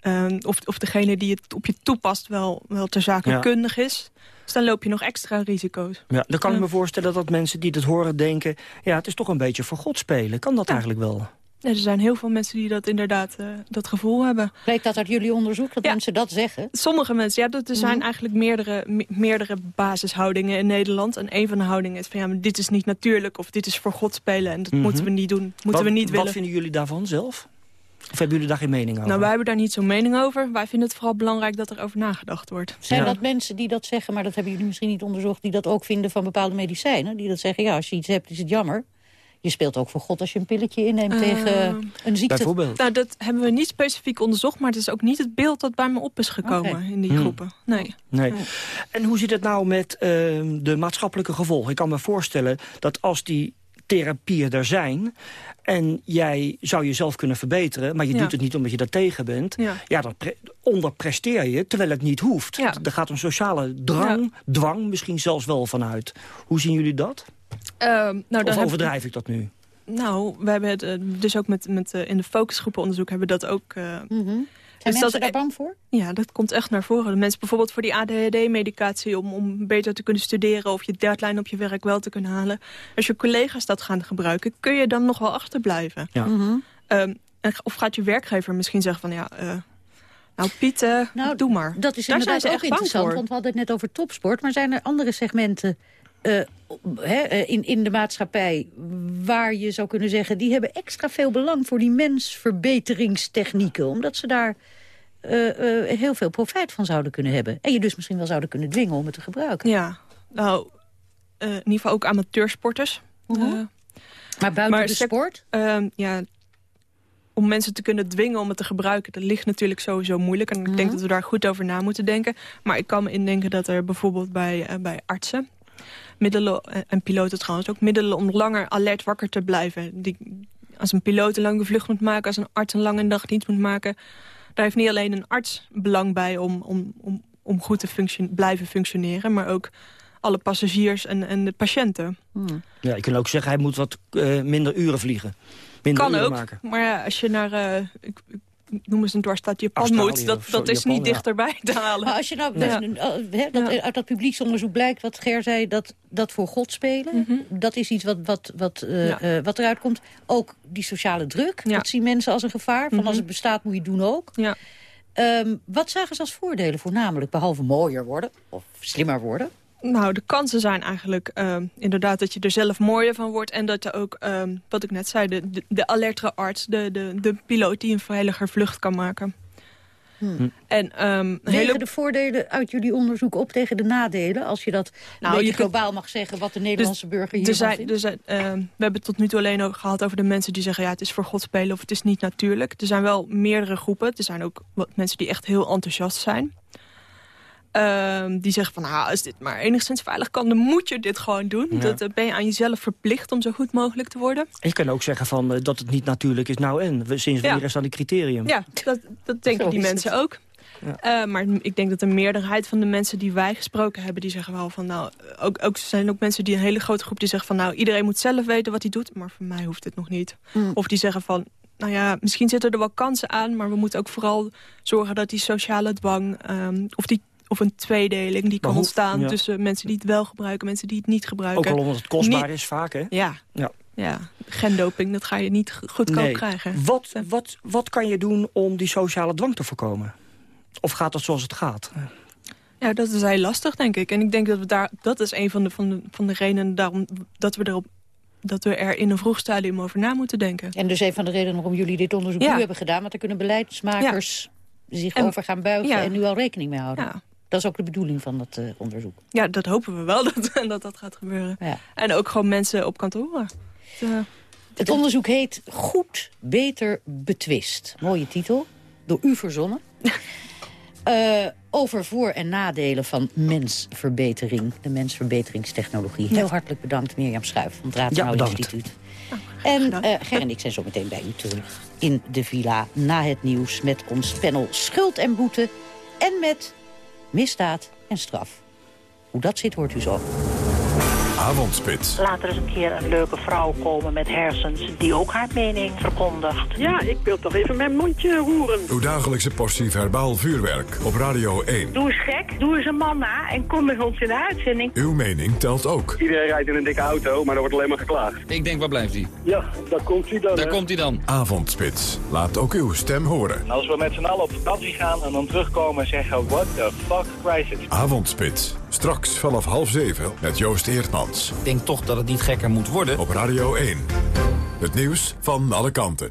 ehm, of, of degene die het op je toepast wel, wel ter zake Ja. kundig is. Dus dan loop je nog extra risico's. Ja, dan kan ik me voorstellen dat mensen die dit horen denken... ja, het is toch een beetje voor God spelen. Kan dat eigenlijk wel? Ja, er zijn heel veel mensen die dat inderdaad eh, dat gevoel hebben. Bleek dat uit jullie onderzoek, dat mensen dat zeggen? Sommige mensen, ja, dat, er zijn Mhm. eigenlijk meerdere, me- meerdere basishoudingen in Nederland. En een van de houdingen is van ja, maar dit is niet natuurlijk of dit is voor God spelen. En dat Mhm. moeten we niet doen, moeten wat, we niet willen. Wat vinden jullie daarvan zelf? Of hebben jullie daar geen mening over? Nou, wij hebben daar niet zo'n mening over. Wij vinden het vooral belangrijk dat er over nagedacht wordt. Zijn Ja. dat mensen die dat zeggen, maar dat hebben jullie misschien niet onderzocht... die dat ook vinden van bepaalde medicijnen? Die dat zeggen, ja, als je iets hebt, is het jammer. Je speelt ook voor God als je een pilletje inneemt Eh, tegen een ziekte. Bijvoorbeeld. Nou, dat hebben we niet specifiek onderzocht, maar het is ook niet het beeld dat bij me op is gekomen in die Hmm. groepen. Nee. Nee. En hoe zit het nou met ehm, de maatschappelijke gevolgen? Ik kan me voorstellen dat als die therapieën er zijn... en jij zou jezelf kunnen verbeteren... maar je Ja. doet het niet omdat je daar tegen bent... Ja. ja, dan pre- onderpresteer je, terwijl het niet hoeft. Ja. Er gaat een sociale drang, dwang misschien zelfs wel vanuit. Hoe zien jullie dat? Ehm, nou, dan of heb- overdrijf ik dat nu? Nou, we hebben het eh, dus ook met, met eh, in de focusgroepenonderzoek hebben we dat ook. eh, Mhm. Zijn Dus mensen dat- daar bang voor? ja, dat komt echt naar voren. De mensen bijvoorbeeld voor die ADHD-medicatie om, om beter te kunnen studeren of je deadline op je werk wel te kunnen halen. Als je collega's dat gaan gebruiken, kun je dan nog wel achterblijven. Ja. Mhm. Ehm, en, of gaat je werkgever misschien zeggen van ja, eh, nou Piet, eh, Nou, doe maar. Dat is Daar inderdaad zijn ze ook echt bang interessant, voor. want we hadden het net over topsport. Maar zijn er andere segmenten eh, eh, in, in de maatschappij waar je zou kunnen zeggen... die hebben extra veel belang voor die mensverbeteringstechnieken. Omdat ze daar eh, heel veel profijt van zouden kunnen hebben. En je dus misschien wel zouden kunnen dwingen om het te gebruiken. Ja, nou, in ieder geval ook amateursporters. Mhm. Maar buiten Maar de sport? Ehm, ja, om mensen te kunnen dwingen om het te gebruiken... dat ligt natuurlijk sowieso moeilijk. En ik denk Mhm. dat we daar goed over na moeten denken. Maar ik kan me indenken dat er bijvoorbeeld bij, bij artsen... middelen, eh, en piloten trouwens ook... middelen om langer alert wakker te blijven. Die, als een piloot een lange vlucht moet maken... als een arts een lange nachtdienst moet maken... daar heeft niet alleen een arts belang bij om, om, om, om goed te blijven functioneren... maar ook alle passagiers en, en de patiënten. Ja, je kunt ook zeggen, hij moet wat eh, minder uren vliegen. Minder kan uren ook, maken. maar ja, als je naar... eh, ik, ik noem eens een dwarsstaat Japan Australië moet... dat, dat is Japan, niet ja. dichterbij te halen. Maar als je nou, Ja. uh, hè, dat, uit dat publieksonderzoek blijkt, wat Ger zei, dat, dat voor God spelen, dat is iets wat, wat, wat, eh, Mhm. Ja. eh, wat eruit komt. Ook die sociale druk, dat zien mensen als een gevaar. Van Mhm. als het bestaat moet je het doen ook. Ja. Ehm, wat zagen ze als voordelen voornamelijk, behalve mooier worden of slimmer worden? Nou, de kansen zijn eigenlijk ehm, inderdaad dat je er zelf mooier van wordt... en dat je ook, ehm, wat ik net zei, de, de, de alertere arts, de, de, de piloot... die een veiliger vlucht kan maken. En ehm, Wegen hele... de voordelen uit jullie onderzoek op tegen de nadelen? Als je dat nou, je kunt- globaal mag zeggen, wat de Nederlandse burger er hiervan zijn, vindt? er zijn, ehm, we hebben het tot nu toe alleen ook gehad over de mensen die zeggen... ja, het is voor God spelen of het is niet natuurlijk. Er zijn wel meerdere groepen. Er zijn ook wat mensen die echt heel enthousiast zijn. Ehm, die zeggen van, nou, als dit maar enigszins veilig kan... dan moet je dit gewoon doen. Ja. Dat eh, ben je aan jezelf verplicht om zo goed mogelijk te worden. Je kan ook zeggen van, eh, dat het niet natuurlijk is. Nou en, we- sinds wanneer Ja. is dat die criterium? Ja, dat, dat denken Zo die mensen ook. Eh, maar ik denk dat de meerderheid van de mensen die wij gesproken hebben... die zeggen wel van, nou, ook, ook er zijn ook mensen die een hele grote groep... die zeggen van, nou, iedereen moet zelf weten wat hij doet... maar voor mij hoeft het nog niet. Mm. Of die zeggen van, nou ja, misschien zitten er wel kansen aan... maar we moeten ook vooral zorgen dat die sociale dwang... ehm, of, die, of een tweedeling die kan hoe- ontstaan ja. tussen mensen die het wel gebruiken... mensen die het niet gebruiken. Ook al omdat het kostbaar Niet- is vaak, hè? Ja. Ja. Ja, gendoping, dat ga je niet goedkoop Nee. krijgen. Wat, wat, wat kan je doen om die sociale dwang te voorkomen? Of gaat dat zoals het gaat? Ja, dat is heel lastig, denk ik. En ik denk dat we daar, dat is een van de, van de, van de redenen daarom dat we, erop, dat we er in een vroeg stadium over na moeten denken. En dus een van de redenen waarom jullie dit onderzoek Ja. nu hebben gedaan... want daar kunnen beleidsmakers zich En- over gaan buigen... ja. en nu al rekening mee houden. Ja. Dat is ook de bedoeling van dat eh, onderzoek. Ja, dat hopen we wel, dat dat, dat gaat gebeuren. Ja. En ook gewoon mensen op kantoor. Eh, Het onderzoek heet Goed, Beter, Betwist. Mooie titel, door u verzonnen. Eh, over voor- en nadelen van mensverbetering. De mensverbeteringstechnologie. Heel hartelijk bedankt Mirjam Schuif van het Ja, Raadsenau bedankt. Instituut. En eh Ger en ik zijn zo meteen bij u terug in de villa na het nieuws... met ons panel Schuld en Boete en met misdaad en straf. Hoe dat zit, hoort u zo. Avondspits. Laat er eens een keer een leuke vrouw komen met hersens die ook haar mening verkondigt. Ja, ik wil toch even mijn mondje roeren. Uw dagelijkse portie verbaal vuurwerk op Radio 1. Doe eens gek, doe eens een man na en kom met ons in de uitzending. Uw mening telt ook. Iedereen rijdt in een dikke auto, maar er wordt alleen maar geklaagd. Ik denk, waar blijft hij? Ja, daar komt hij dan. Daar komt hij dan. Avondspits. Laat ook uw stem horen. Als we met z'n allen op vakantie gaan en dan terugkomen en zeggen... What the fuck crisis. Avondspits. Straks vanaf half zeven met Joost Eertmans. Ik denk toch dat het niet gekker moet worden. Op Radio 1. Het nieuws van alle kanten.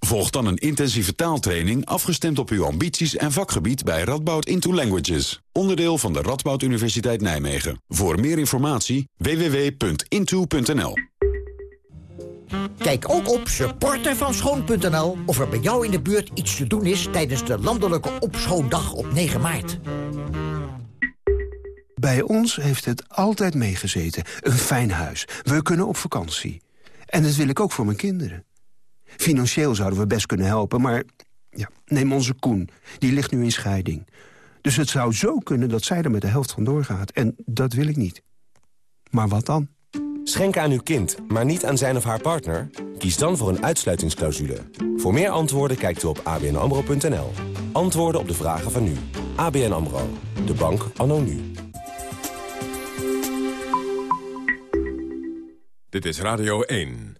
Volg dan een intensieve taaltraining afgestemd op uw ambities en vakgebied bij Radboud Into Languages. Onderdeel van de Radboud Universiteit Nijmegen. Voor meer informatie www.into.nl Kijk ook op supportervanschoon.nl of er bij jou in de buurt iets te doen is tijdens de landelijke opschoondag op 9 maart. Bij ons heeft het altijd meegezeten. Een fijn huis. We kunnen op vakantie. En dat wil ik ook voor mijn kinderen. Financieel zouden we best kunnen helpen, maar... Ja, neem onze Koen. Die ligt nu in scheiding. Dus het zou zo kunnen dat zij er met de helft van doorgaat. En dat wil ik niet. Maar wat dan? Schenken aan uw kind, maar niet aan zijn of haar partner? Kies dan voor een uitsluitingsclausule. Voor meer antwoorden kijkt u op abnamro.nl. Antwoorden op de vragen van nu. ABN AMRO. De bank anno nu. Dit is Radio 1.